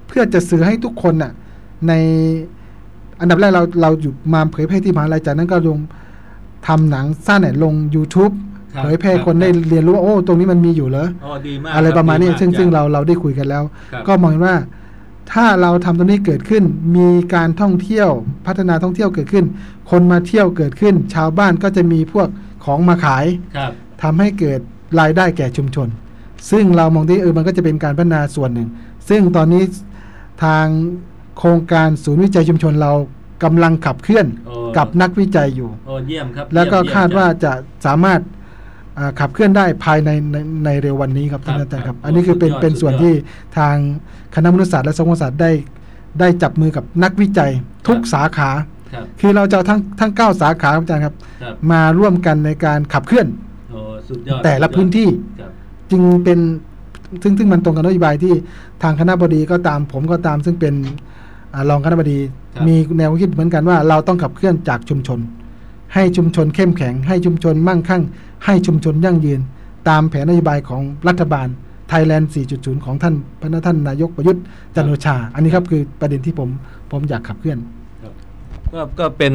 เพื่อจะสื่อให้ทุกคนน่ะ ในอันดับแรกเราเราอยู่มาเผยแพร่ที่มหาลัยจากนั้นก็ลง ทำหนังสั้นเนี่ยลง YouTube ครับเผยแพร่คนครับได้เรียนรู้ว่าโอ้ตรงนี้มันมีอยู่เหรออ๋อดีมากอะไรคบประมาณนี้ดีกซึ่งอจซึ่งย์เราเราได้คุยกันแล้ว ครับ ก็มองเห็นว่า ถ้าเราทำตรงนี้เกิดขึ้น มีการท่องเที่ยวพัฒนาท่องเที่ยวเกิดขึ้น คนมาเที่ยวเกิดขึ้น ชาวบ้านก็จะมีพวกของมาขายครับ ทำให้เกิดรายได้แก่ชุมชน ซึ่งเรามองที่เออมันก็จะเป็นการพัฒนาส่วนหนึ่ง ซึ่งตอนนี้ทางโครงการศูนย์วิจัยชุมชนเรา กำลังขับเคลื่อนโอ้ กับนักวิจัยอยู่ โอ้เยี่ยมครับแล้วก็เยี่ยมคาดว่าเยี่ยมจะสามารถอ่าขับเคลื่อนได้ภายในในในเร็ววันนี้ครับท่านครับอาจารย์ครับครับ อันนี้คือเป็นสุดยอดเป็นส่วนสุดยอดที่ทางคณะมนุษยศาสตร์และสังคมศาสตร์ได้ ได้จับมือกับนักวิจัยทุกครับสาขา ครับ คือเราจะเอาทั้งทั้งเก้าสาขาครับอาจารย์ครับ ครับมาร่วมกันในการขับเคลื่อน โอ้สุดยอดแต่ละสุดยอดพื้นที่ ครับ จึงเป็นซึ่งซึ่งมันตรงกับนโยบายที่ทางคณะบดีก็ตามผมก็ตามซึ่งเป็นอา รองคณะบดีครับมีแนวคิดเหมือนกันว่า เราต้องขับเคลื่อนจากชุมชน ให้ชุมชนเข้มแข็ง ให้ชุมชนมั่งคั่ง ให้ชุมชนยั่งยืน ตามแผนนโยบายของรัฐบาลไทยแลนด์ 4.0 ของท่านพระท่านนายกประยุทธ์จันทร์โอชา อันนี้ครับคือประเด็นที่ผมผมอยากขับเคลื่อนก็ก็เป็น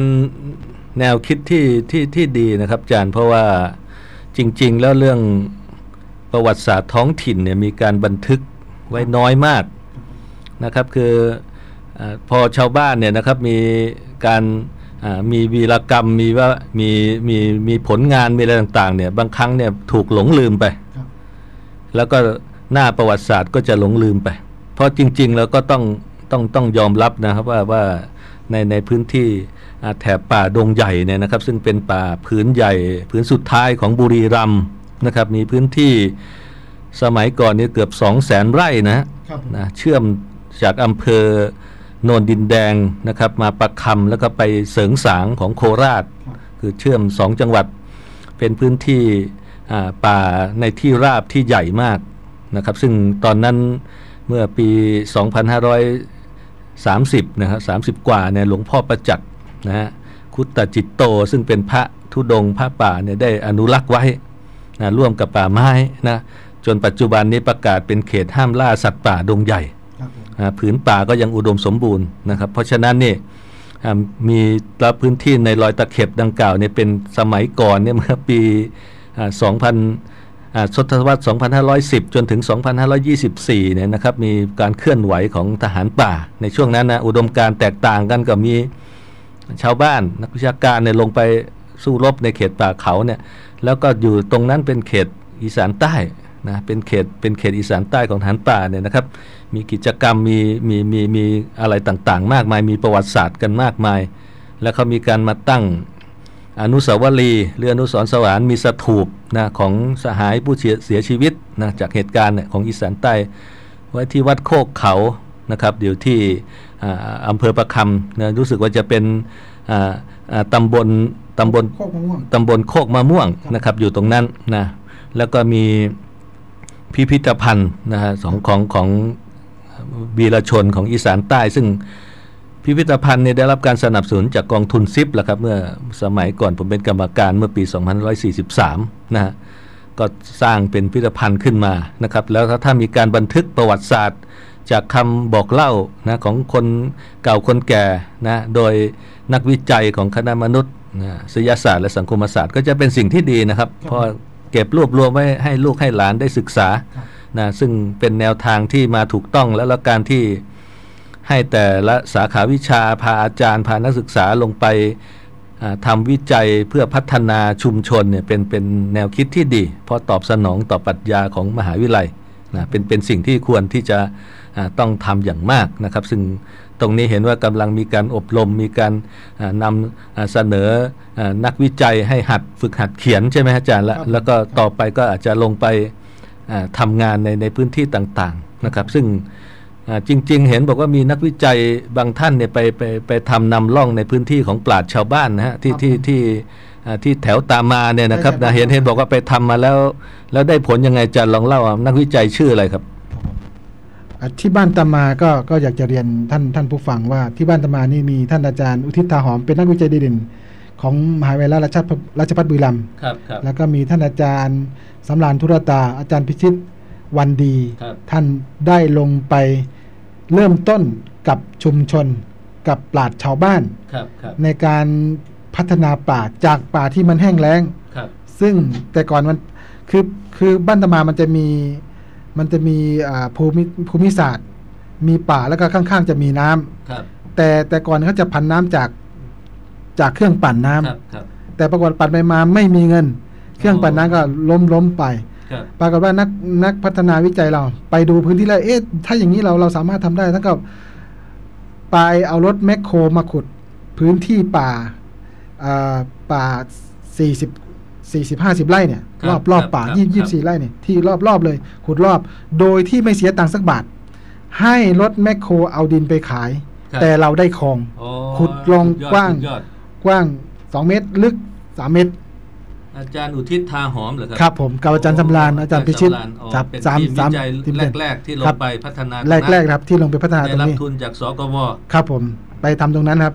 แนวคิดที่ที่ที่ดีนะครับอาจารย์เพราะว่าจริง ๆ แล้วเรื่องประวัติศาสตร์ท้องถิ่นเนี่ยมีการบันทึกไว้น้อยมากนะครับ คืออา พอชาวบ้านเนี่ยนะครับมีการอ่ามีวีรกรรมมีว่ามีมีมีผลงานมีอะไรต่างๆเนี่ยบางครั้งเนี่ยถูกหลงลืมไปครับแล้วก็หน้าประวัติศาสตร์ก็จะหลงลืมไป เพราะจริงๆแล้วก็ต้องต้องต้องยอมรับนะครับว่าว่าในในพื้นที่อ่าแถบป่าดงใหญ่เนี่ยนะครับ ซึ่งเป็นป่าพื้นใหญ่พื้นสุดท้ายของบุรีรัมย์นะครับ มีพื้นที่สมัยก่อนเนี่ยเกือบ 2 0 0แสนไร่นะฮะครับผมนะเชื่อมจากอำเภอ โนนดินแดงนะครับมาปักคำแล้วก็ไปเสริงสางของโคราช คือเชื่อมสองจังหวัด เป็นพื้นที่ป่าในที่ราบที่ใหญ่มากนะครับ ซึ่งตอนนั้นเมื่อปี 2530 นะครับ30 กว่าเนี่ยหลวงพ่อประจักษ์นะฮะคุตตจิตโต ซึ่งเป็นพระธุดงพระป่าเนี่ยได้อนุรักษ์ไว้นะร่วมกับป่าไม้นะจนปัจจุบันนี้ประกาศเป็นเขตห้ามล่าสัตว์ป่าดงใหญ่ ผืนป่าก็ยังอุดมสมบูรณ์นะครับ เพราะฉะนั้นนี่มีรับพื้นที่ในรอยตะเข็บดังกล่าวเนี่ยเป็นสมัยก่อนเนี่ยเมื่อปี 2000ศตวรรษ 2510 จนถึง 2524 เนี่ยนะครับมีการเคลื่อนไหวของทหารป่า ในช่วงนั้นนะอุดมการแตกต่างกันกับมีชาวบ้านนักวิชาการเนี่ยลงไปสู้รบในเขตป่าเขาเนี่ยแล้วก็อยู่ตรงนั้นเป็นเขตอีสานใต้ นะเป็นเขตเป็นเขตอีสานใต้ของฐานป่าเนี่ยนะครับ มีกิจกรรมมีมีมีมีอะไรต่างๆ มากมาย มีประวัติศาสตร์กันมากมาย แล้วเขามีการมาตั้งอนุสาวรีย์หรืออนุสรณ์สวรรค์มีสถูปนะของสหายผู้เสียเสียชีวิตนะจากเหตุการณ์เนี่ยของอีสานใต้ไว้ที่วัดโคกเขานะครับเดี๋ยวที่อ่าอำเภอประคำนะรู้สึกว่าจะเป็นอ่าอ่าตำบลตำบลโคกมะม่วงตำบลโคกมะม่วงนะครับอยู่ตรงนั้นนะแล้วก็มี พิพิธภัณฑ์นะฮะของของของวีรชนของอีสานใต้ ซึ่งพิพิธภัณฑ์เนี่ยได้รับการสนับสนุนจากกองทุนซิปแหละครับเมื่อสมัยก่อนผมเป็นกรรมการเมื่อปี 2543 นะฮะก็สร้างเป็นพิพิธภัณฑ์ขึ้นมานะครับแล้วถ้ามีการบันทึกประวัติศาสตร์ จากคำบอกเล่านะของคนเก่าคนแก่นะโดยนักวิจัยของคณะมนุษย์นะศิลปศาสตร์และสังคมศาสตร์ก็จะเป็นสิ่งที่ดีนะครับ เพราะ เก็บรวบรวมไว้ให้ลูกให้หลานได้ศึกษานะซึ่งเป็นแนวทางที่มาถูกต้องแล้วแล้วการที่ให้แต่ละสาขาวิชาพาอาจารย์พานักศึกษาลงไปอ่าทำวิจัยเพื่อพัฒนาชุมชนเนี่ยเป็นเป็นแนวคิดที่ดี เพราะตอบสนองต่อปรัชญาของมหาวิทยาลัยนะเป็นเป็นสิ่งที่ควรที่จะอ่าต้องทำอย่างมากนะครับ ซึ่ง ตรงนี้เห็นว่ากำลังมีการอบรมมีการอ่านำอ่าเสนออานักวิจัยให้หัดฝึกหัดเขียนใช่ไหมฮะอาจารย์ละแล้วก็ต่อไปก็อาจจะลงไปอ่าทำงานในในพื้นที่ต่างๆนะครับ ซึ่งอ่าจริง ๆ เห็นบอกว่ามีนักวิจัยบางท่านเนี่ยไปไปไปทำนำร่องในพื้นที่ของปราชญ์ชาวบ้านนะฮะที่ที่ที่อ่าที่แถวตามมาเนี่ยนะครับนะเห็นเห็นบอกว่าไปทำมาแล้ว แล้วได้ผลยังไงอาจารย์ลองเล่าอะนักวิจัยชื่ออะไรครับอะ ที่บ้านตามาก็ก็อยากจะเรียนท่านท่านผู้ฟังว่าที่บ้านตามานี่มีท่านอาจารย์อุทิศตาหอมเป็นนักวิจัยดีเด่นของมหาวิทยาลัยราชภัฏราชภัฏบุรีรัมย์ครับครับแล้วก็มีท่านอาจารย์สำรานธุรตา อาจารย์พิชิตวันดีครับท่านได้ลงไปเริ่มต้นกับชุมชนกับปราชญ์ชาวบ้านครับครับในการพัฒนาป่าจากป่าที่มันแห้งแล้งครับซึ่งแต่ก่อนมันคือคือบ้านตามามันจะมี มันจะมีอ่าภูมิภูมิศาสตร์ มีป่าแล้วก็ข้างๆ จะมีน้ำครับ แต่แต่ก่อนเขาจะพันน้ำจากจากเครื่องปั่นน้ำครับครับแต่ปรากฏปั่นไปมาไม่มีเงิน เครื่องปั่นน้ำก็ล้มล้มไปครับปรากฏว่านักนักพัฒนาวิจัยเรา ไปดูพื้นที่แล้วเอ๊ะถ้าอย่างนี้เราเราสามารถทำได้ทั้งกับไปเอารถแมคโครมาขุดพื้นที่ป่าอ่าป่าสี่สิบ สี่สิบห้าสิบไร่เนี่ยรอบรอบป่ายี่ยี่สี่ไร่เนี่ยที่รอบรอบเลยขุดรอบ โดยที่ไม่เสียตังค์สักบาท ให้รถแมคโครเอาดินไปขายครับแต่เราได้คลองโอ้ขุดลงสุยอดกว้างสุดยอดกว้างสองเมตรลึกสามเมตร อาจารย์อุทิศทาหอมเหรอครัครับผมกับอาจารย์สำราญอาจารย์พิชิตสำราญอ๋อครับเป็นสามทีมสามวิจัยทีมเด่นแรกๆที่ลครังบไปพัฒนาแรกๆครับที่ลงไปพัฒนาได้ตรงรับนี้ทุนจากสกวครับผมไปทำตรงนั้นครับ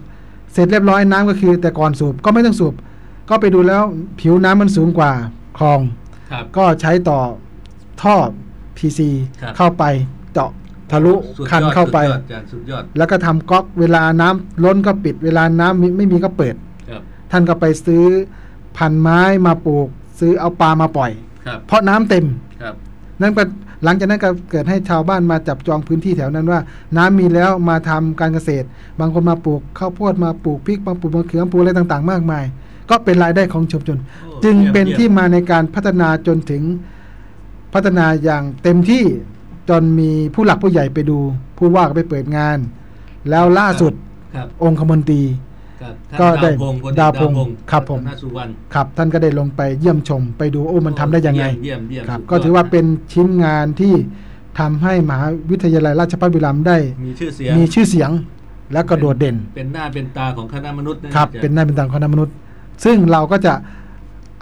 เสร็จเรียบร้อยน้ำก็คือแต่ก่อนสูบก็ไม่ต้องสูบ ก็ไปดูแล้วผิวน้ำมันสูงกว่าคลอง ครับ ก็ใช้ต่อท่อ PC ครับ เข้าไปเจาะทะลุสุดยอดคันเข้าไป สุดยอดอาจารย์สุดยอดแล้วก็ทำก๊อกเวลาน้ำล้นก็ปิด เวลาน้ำไม่ไม่มีก็เปิด ครับท่านก็ไปซื้อพันไม้มาปลูก ซื้อเอาปลามาปล่อย ครับเพราะน้ำเต็ม ครับ นั่นก็หลังจากนั้นก็เกิดให้ชาวบ้านมาจับจองพื้นที่แถวนั้นว่า น้ำมีแล้วมาทำการเกษตร บางคนมาปลูกข้าวโพดมาปลูกพริกมาปลูกมะเขือมาปลูกอะไรต่างๆ มากมาย ก็เป็นรายได้ของชุมชนโอ้จึงยี่ยมเป็นยี่ยมที่มาในการพัฒนาจนถึงพัฒนาอย่างเต็มที่จนมีผู้หลักผู้ใหญ่ไปดู ผู้ว่าก็ไปเปิดงาน แล้วล่าสุดครับองคมนตรีครับก็ได้ท่านพงศ์พลเอกดาวพงศ์พงศ์ครับผมรัตนสุวรรณครับท่านก็ได้ลงไปเยี่ยมชม ไปดูโอ้มันทำได้ยังไงเยี่ยมเยี่ยมครับสุดยก็ถือว่าเป็นชิ้นงานที่ทำให้มหาวิทยาลัยราชภัฏบุรีรัมย์ได้ มีชื่อเสียงมีชื่อเสียงและก็โดดเด่น เป็นหน้าเป็นตาของคณะมนุษย์ะครับอาจาย์เป็นนายเป็นตางคณะมนุษย์ ซึ่งเราก็จะ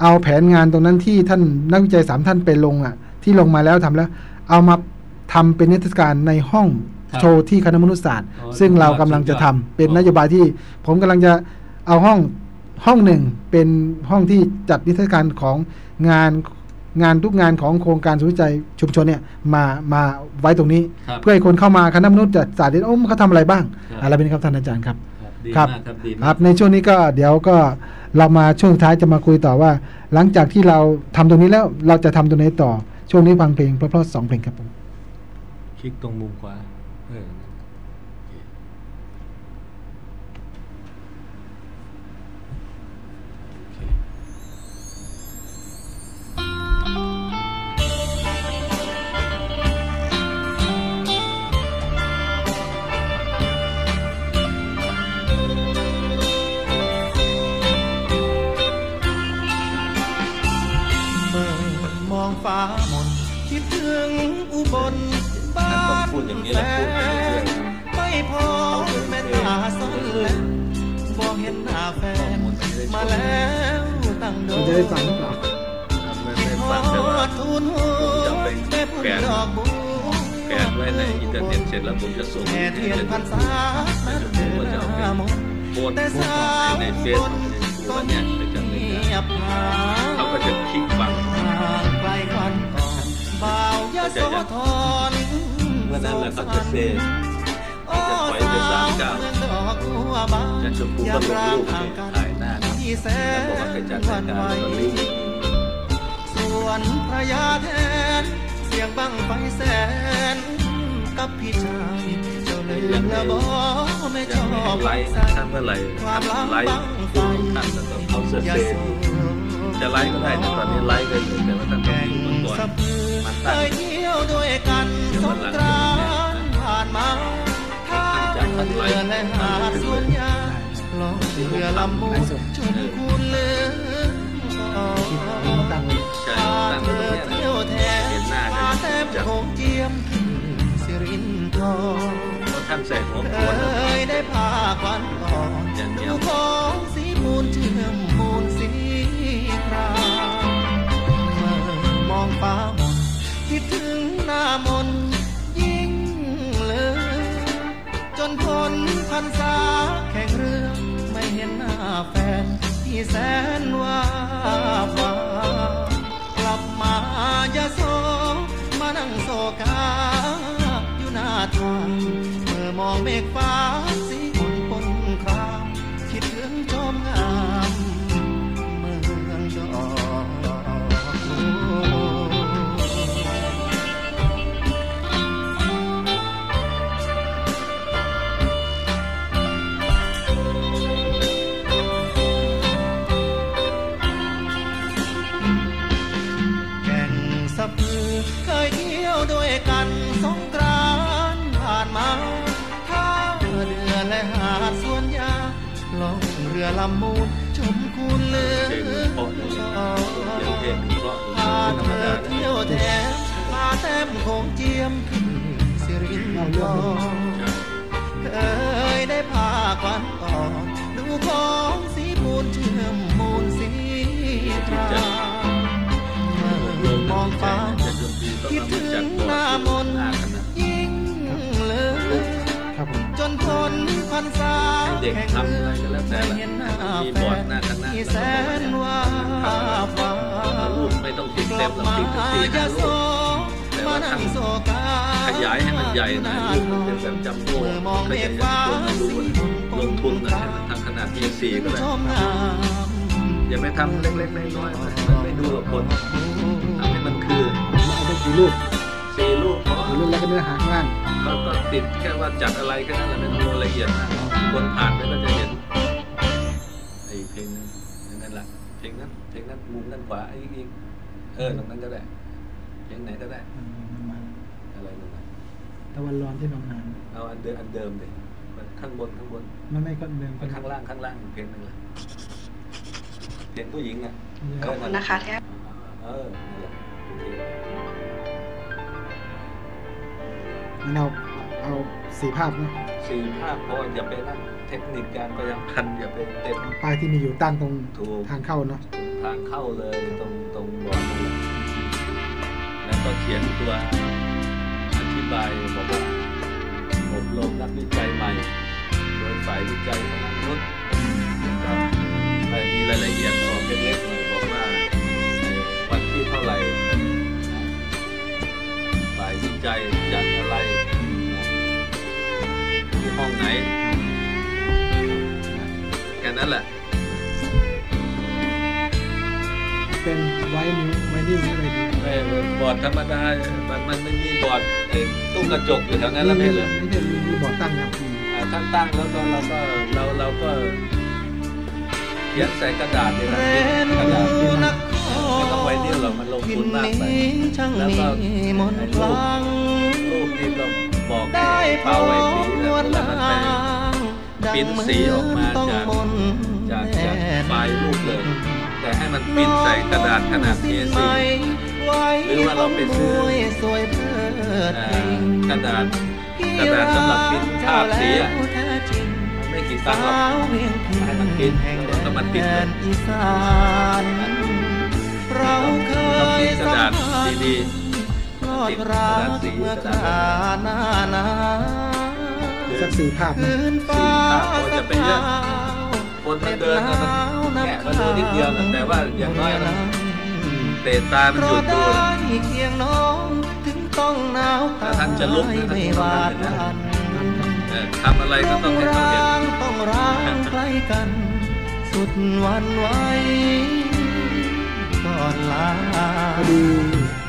เอาแผนงานตรงนั้นที่ท่านนักวิจัยสามท่านไปลงอะ ที่ลงมาแล้วทำแล้ว เอามาทำเป็นนิทรรศการในห้องครับโชว์ที่คณะมนุษยศาสตร์อ๋อซึ่งเรากำลังจะทำเป็นนโยบายที่ ผมกำลังจะเอาห้องห้องหนึ่งเป็นห้องที่จัดนิทรรศการของงานงานทุกงานของโครงการศูนย์วิจัยชุมชนเนี่ยมามาไว้ตรงนี้ครับเพื่อให้คนเข้ามาคณะมนุษยศาสตร์เห็นโอ้มเขาทำอะไรบ้างครับอะไรเป็นครับท่านอาจารย์ครับ ดีครับ มากครับดีคมารักบในช่วงนี้ก็เดี๋ยวก็เรามาช่วงท้ายจะมาคุยต่อว่า หลังจากที่เราทำตรงนี้แล้วเราจะทำตรงไหนต่อช่วงนี้ฟังเพลงเพราะๆสองเพลงครับผม คลิกตรงมุมขวา ฟ้ามนคิดถึงอุบลบ้านแฟนไม่พอแม่ตาซ้อนแลวบ่เห็นหน้าแฟนมาแล้วตั้งโดคุณจะได้ฟังหรือเปล่าขอทูลหัวแม่พุ่มดอกบัวแปะไว้ในอินเทอร์เน็ตเสร็จแล้วผมจะส่งแม่เทียนพรรษานั้นผเดิมก็จะเอาไปนมนโพสต์แต่สาวในเฟคซนในก็วันเงีเนี้ยไปจำเลยยบหาเขาก็จะคลิกฟัง ไกลควันก่อนบ่าวยโสธรเมื่อนั้นแหละเขาจะเซโอ้จะปล่อยไปสามเก้าเมืองดอกบัวบานจะชมพูก็ลงรูปห่างกันถ่ายหน้าที่แสแล้วบอกนว่าไปจัดหวัรายนการไหวส่วนพระยาแทน เสียงบังไฟแสน กับพี่ชายเจ้าลืมละบ่ไม่ชอไม่บไลฟ์ท่านเมื่อไหร่ความลับไลฟ์บังไฟดูท่านแล้วก็เขาเซอย่าสู จะไลฟ์ก็ได้นะตอนนี้ไลฟ์กันอยู่แต่ว่าท่านต้อแก่งงดูมันก่อนสะพือมันเคตั้งยเที่ยวด้วยกันสงกรานต์ผ่านมาทางเรือและหาดสวนยางลองเรือลำมูชมคุณเลือตั้งไว้ใช่พาตั้งเธไว้ตรงอเนี้ยเที่ยวแทนเห็นหน้าพากันแต้มจะโขงเจียมขึ้นสิรินทรเพราะท่านใส่หัวเคโขนนะยได้พาควันก่อนอย่างเดีดูยวของสีมูลเชื่อม องฟ้ามนคิดถึงหน้ามนยิ่งเลยจนพ้นพันษาแข่งเรือไม่เห็นหน้าแฟนที่แสนว่า รินทรเคยได้พาควันอ่อนดูของสีมูลเชื่อมมูลสีตรามองฟ้าคิดถึงหน้ามนต์ยิ่งเลยครับผมจนพ้นพันษาให้เด็กแข่งทำเรือะไรอก็แล้วแต่ไม่ละเห็นหน้ามีแฟบอร์ดนหน้าคณะที่แสนว่าฟ้ารูปไม่ต้องติดกเต็ลัมบหรอกมาติดสี่จะห้าโซรูปแต่มาว่านั่งทำโซกา ขยายให้มันใหญ่หน่อยรูปเป็นแบบจำโบ้เมื่อมองขยายฆให้ฟ้าคนมาดูลงทุนนะให้มันทำขนาด A4 ก็ได้อย่าไปทำเล็กๆน้อยๆมันไม่ดูหรอกคนทำให้มันคือเอาไปกี่รูปสี่รูปพอรูปแล้วก็เนื้อหาข้างล่างก็ติดแค่ว่าจัดอะไรแค่นั้นแหละไม่ต้องลงละเอียดนะคนผ่านไปก็จะเห็นไอ้เพลงนั้นนั่นแหละเพลงนั้นเพลงนั้นมุมด้านขวาไอ้อีกเออตรงนั้นก็ได้ เพลงไหนก็ได้อะไรนั่นน่ะตะวันร้อนที่หนองหานเอาอันเดิมอันเดิมดิข้างบนข้างบนมันไม่ก็เดิมข้างล่างข้างล่างเพลงนึงละเพลงผู้หญิงอะขอบคุณนะคะที่เออนั่นแหละโอเคงั้นเอาเอาสี่ภาพเนาะสี่ภาพพออย่าไปนั่นเทคนิคการพยายามพันอย่าไปเต็ม ป้ายที่มีอยู่ตั้งตรงถูก ทางเข้าเนาะททางเข้าเลยตรงตรงบอร์ดนั่นแหละแล้ว ก็เขียนตัวอธิบายบอกว่าอบรมนักวิจัยใหม่ โดยฝ่ายวิจัยคณะนุษย์มีรายละเอียดสอบเล็กๆหน่อยบอกว่าในวันที่เท่าไหร่ฝ่ายวิจัยจัดอะไรที่ห้องไหนแค่นั้นแหละ เป็นไว้นิ้ว นิ้วอะไรดีเออบอร์ดธรรมดา มันมันไม่มีบอร์ดไอ้ตู้กระจกอยู่แถวนั้นแล้วไม่เหรอไม่ใช่มีมีบอร์ดตั้งครับอ่าท่านตั้งแล้วก็เราก็เราเราก็เขียนใส่กระดาษนี่แหละกระดาษที่มันนักขอไม่ต้องไว้นิ้วหรอกมันลงทุนมากไปแล้วก็มนต์คลังรูปนี้ก็บอกให้เป่าไอ้สีแล้วแล้วมันไปงดัปริ้งนสีออกมาจากจากแน่จากไฟรูปเลย ให้มันปิ้นใส่กระดาษขนาด A4 หรือว่าเราไปซื้อกระดาษกระดาษสำหรับปิ้นภาพสีไม่กี่ตังค์หรอกสาให้มันติดแห่งแล้วมันติดเลยนอีสานเราเคยกระดาษสัมผัสดียอดรักเมื่อคราหน้าหนาสักสี่ภาพนะพื้นฟ้าสี่ภาพก็จะไปเยอะคนมันเดินนะมัน แกะมาดูนิดเดียวนะแต่ว่าอย่างน้อยมันเตะตามันเพหยุราะดดูได้เคียงน้องถึงต้องหนาวตาถ้าท่านจะลุกนะไม่หวาดหวันเออทำอะไรก็ต้องให้เขาเห็นร้างต้องร้างใกล้กัน สุดวันไหวก่อนลาพอดี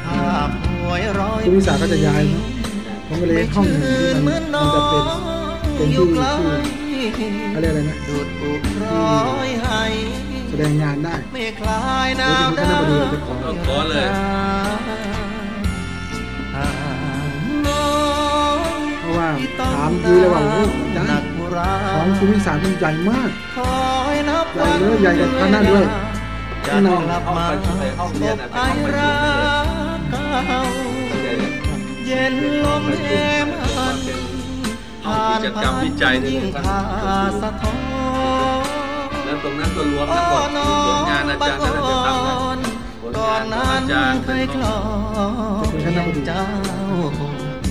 ภาพหวยร้อยคุณวิสาก็จะย้ายนะผมก็เลยห้องหนึ่งที่มันมันจะเป็นเป็นที่ที่เขาเรียกอะไรนะดูดอุร้อยให้ แสดงงานได้ไม่คลายน้ำเดี๋ยวถึงคณะบดีเราไปขอก็ขอเลยห่างน้องเพราะว่าถามทีเลยว่าโอ้โหอาจารย์ของคุณวิสาคุณใหญ่มากคอยนับใหญ่เลยใหญ่กว่าข้างหน้าด้วยจะข้างในกลับมาห้องเรียนน่ะไอเป็นห้องประชุมรัเลยกเก่าเย็นลมแอมหันห้องกิจกรรมวิจัยด้วยยิ่งนะพาครับสะท้อนแล้ว ตรงนั้นก็รวมทั้งหมดผลงานอาจารย์นั้นจะทำนะผลก่องานนของนั้อานจารย์เคเป็นยคห้ลอองเพียงเจ้า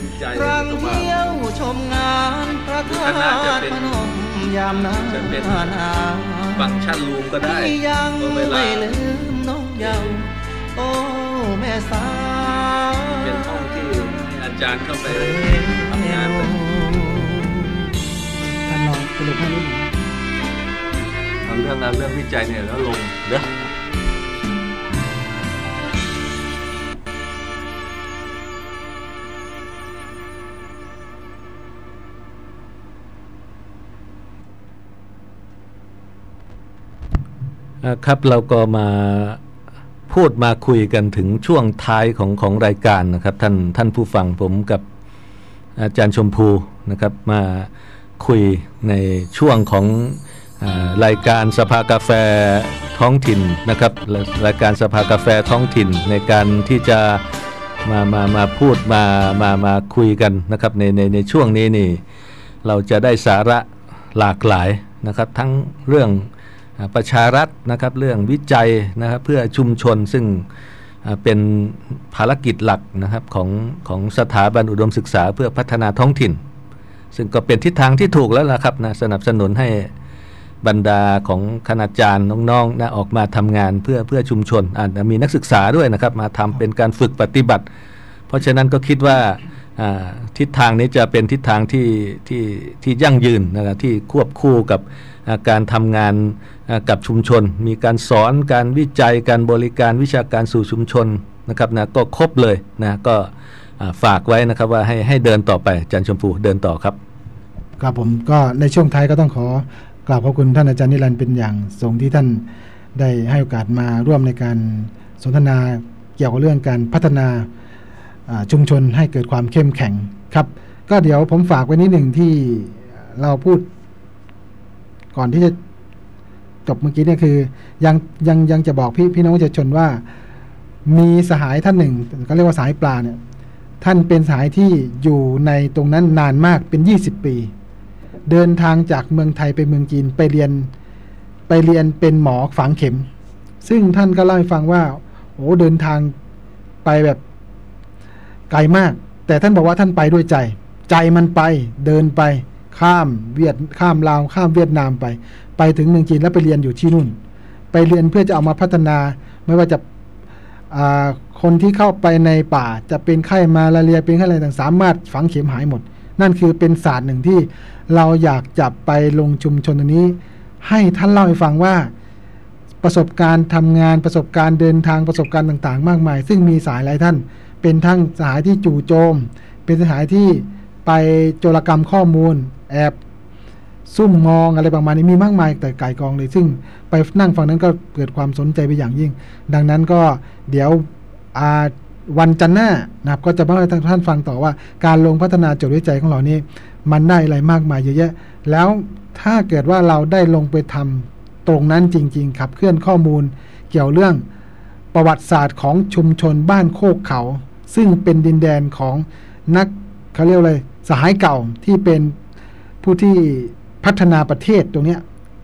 วิจัยครั้งก็ว่าเที่ยวชมงานพระธาคณะจะตุเป็นพนมยามหนาจะเป็นหนาวฟังก์ชันรูมก็ได้ที่ยังก็เวลาไม่ลืมน้องเยาว์โอ้แม่สาวเป็นห้องที่ให้อาจารย์เข้าไปเรทำงานนูท่านลองสรุปให้นิดหนึ่ง เอาเรื่องนั้นเรื่องวิจัยเนี่ยแล้วลงเด้อครับเราก็มาพูดมาคุยกันถึงช่วงท้ายของของรายการนะครับท่านท่านผู้ฟังผมกับอาจารย์ชมพูนะครับมาคุยในช่วงของ รายการสภากาแฟท้องถิ่นนะครับ รายการสภากาแฟท้องถิ่นในการที่จะมามามาพูดมามามาคุยกันนะครับในในในช่วงนี้นี่เราจะได้สาระหลากหลายนะครับ ทั้งเรื่องประชารัฐนะครับ เรื่องวิจัยนะครับเพื่อชุมชนซึ่งเป็นภารกิจหลักนะครับของของสถาบันอุดมศึกษาเพื่อพัฒนาท้องถิ่น ซึ่งก็เป็นทิศทางที่ถูกแล้วล่ะครับนะสนับสนุนให้ บรรดาของคณาจารย์น้องๆนะออกมาทำงานเพื่อเพื่อชุมชนอาจจะมีนักศึกษาด้วยนะครับ มาทำเป็นการฝึกปฏิบัติ เพราะฉะนั้นก็คิดว่าทิศทางนี้จะเป็นทิศทางที่ที่ที่ยั่งยืนนะครับที่ควบคู่กับการทำงานกับชุมชน มีการสอนการวิจัยการบริการวิชาการสู่ชุมชนนะครับนะก็ครบเลยนะก็ฝากไว้นะครับว่าให้ให้เดินต่อไปอาจันชมพูเดินต่อครับครับผมก็ในช่วงท้ายก็ต้องขอ กราบขอบคุณท่านอาจารย์นิรันดร์เป็นอย่างสูงที่ท่านได้ให้โอกาสมาร่วมในการสนทนาเกี่ยวกับเรื่องการพัฒนาชุมชนให้เกิดความเข้มแข็งครับ ก็เดี๋ยวผมฝากไว้นิดหนึ่งที่เราพูด ก่อนที่จะจบเมื่อกี้เนี่ยคือ ยังยังยังจะบอกพี่พี่น้องประชาชนว่า มีสหายท่านหนึ่งก็เรียกว่าสายปลาเนี่ยท่านเป็นสายที่อยู่ในตรงนั้นนานมากเป็น 20 ปี เดินทางจากเมืองไทยไปเมืองจีนไปเรียนไปเรียนเป็นหมอฝังเข็ม ซึ่งท่านก็เล่าให้ฟังว่าโอ้เดินทางไปแบบไกลมาก แต่ท่านบอกว่าท่านไปด้วยใจ ใจมันไปเดินไปข้ามเวียดข้ามลาวข้ามเวียดนามไป ไปถึงเมืองจีนแล้วไปเรียนอยู่ที่นู่น ไปเรียนเพื่อจะเอามาพัฒนาไม่ว่าจะาคนที่เข้าไปในป่าจะเป็นไข้มาลาเรียเป็นไข้อะไรต่างสามารถฝังเข็มหายหมด นั่นคือเป็นศาสตร์หนึ่งที่ เราอยากจะไปลงชุมชนตรงนี้ ให้ท่านเล่าให้ฟังว่าประสบการณ์ทำงานประสบการณ์เดินทางประสบการณ์ต่างๆ มากมาย ซึ่งมีสายหลายท่าน เป็นทั้งสายที่จู่โจม เป็นสายที่ไปโจรกรรมข้อมูล แอบซุ่มมองอะไรประมาณนี้มีมากมายแต่ไก่กองเลย ซึ่งไปนั่งฟังนั้นก็เกิดความสนใจไปอย่างยิ่ง ดังนั้นก็เดี๋ยววันจันทร์หน้านะครับก็จะมาให้ท่านฟังต่อว่าการลงพัฒนาจดวิจัยของเรานี่ มันได้อะไรมากมายเยอะแยะ แล้วถ้าเกิดว่าเราได้ลงไปทำตรงนั้นจริง ๆ ขับเคลื่อนข้อมูลเกี่ยวเรื่องประวัติศาสตร์ของชุมชนบ้านโคกเขา ซึ่งเป็นดินแดนของนักเขาเรียกอะไรสหายเก่าที่เป็นผู้ที่พัฒนาประเทศตรงเนี้ย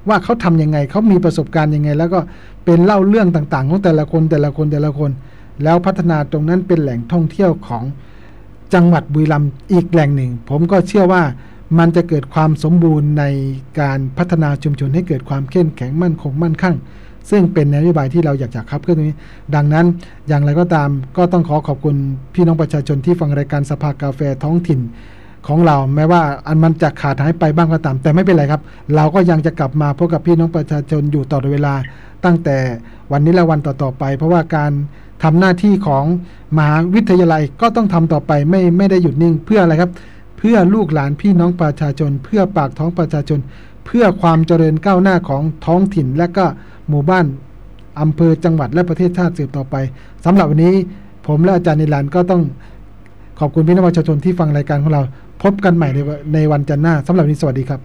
ว่าเขาทำยังไงเขามีประสบการณ์ยังไง แล้วก็เป็นเล่าเรื่องต่างๆ ของแต่ละคนแต่ละคนแต่ละคน แล้วพัฒนาตรงนั้นเป็นแหล่งท่องเที่ยวของ จังหวัดบุรีรัมย์อีกแหล่งหนึ่ง ผมก็เชื่อว่ามันจะเกิดความสมบูรณ์ในการพัฒนาชุมชนให้เกิดความเข้มแข็งมั่นคงมั่นคงซึ่งเป็นนโยบายที่เราอยากจะขับเคลื่อนตรงนี้ ดังนั้นอย่างไรก็ตามก็ต้องขอขอบคุณพี่น้องประชาชนที่ฟังรายการสภากาแฟท้องถิ่นของเราแม้ว่าอันมันจะขาดหายไปบ้างก็ตาม แต่ไม่เป็นไรครับ เราก็ยังจะกลับมาพบกับพี่น้องประชาชนอยู่ตลอดเวลา ตั้งแต่วันนี้และวันต่อๆไป เพราะว่าการ ทำหน้าที่ของมหาวิทยาลัยก็ต้องทำต่อไปไม่ไม่ได้หยุดนิ่งเพื่ออะไรครับ เพื่อลูกหลานพี่น้องประชาชน เพื่อปากท้องประชาชน เพื่อความเจริญก้าวหน้าของท้องถิ่น และก็หมู่บ้านอำเภอจังหวัดและประเทศชาติสืบต่อไปสำหรับวันนี้ผมและอาจารย์นิรันดร์ก็ต้องขอบคุณพี่น้องประชาชนที่ฟังรายการของเรา พบกันใหม่ในวันในวันจันทร์หน้าสำหรับวันนี้สวัสดีครับ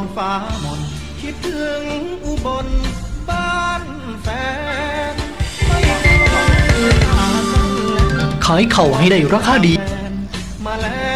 องฟ้ามน คิดถึงอุบลบ้านแฟนไม่ยอมคืนหากันแล้วขายเข่าให้ได้ราคาดีแฟ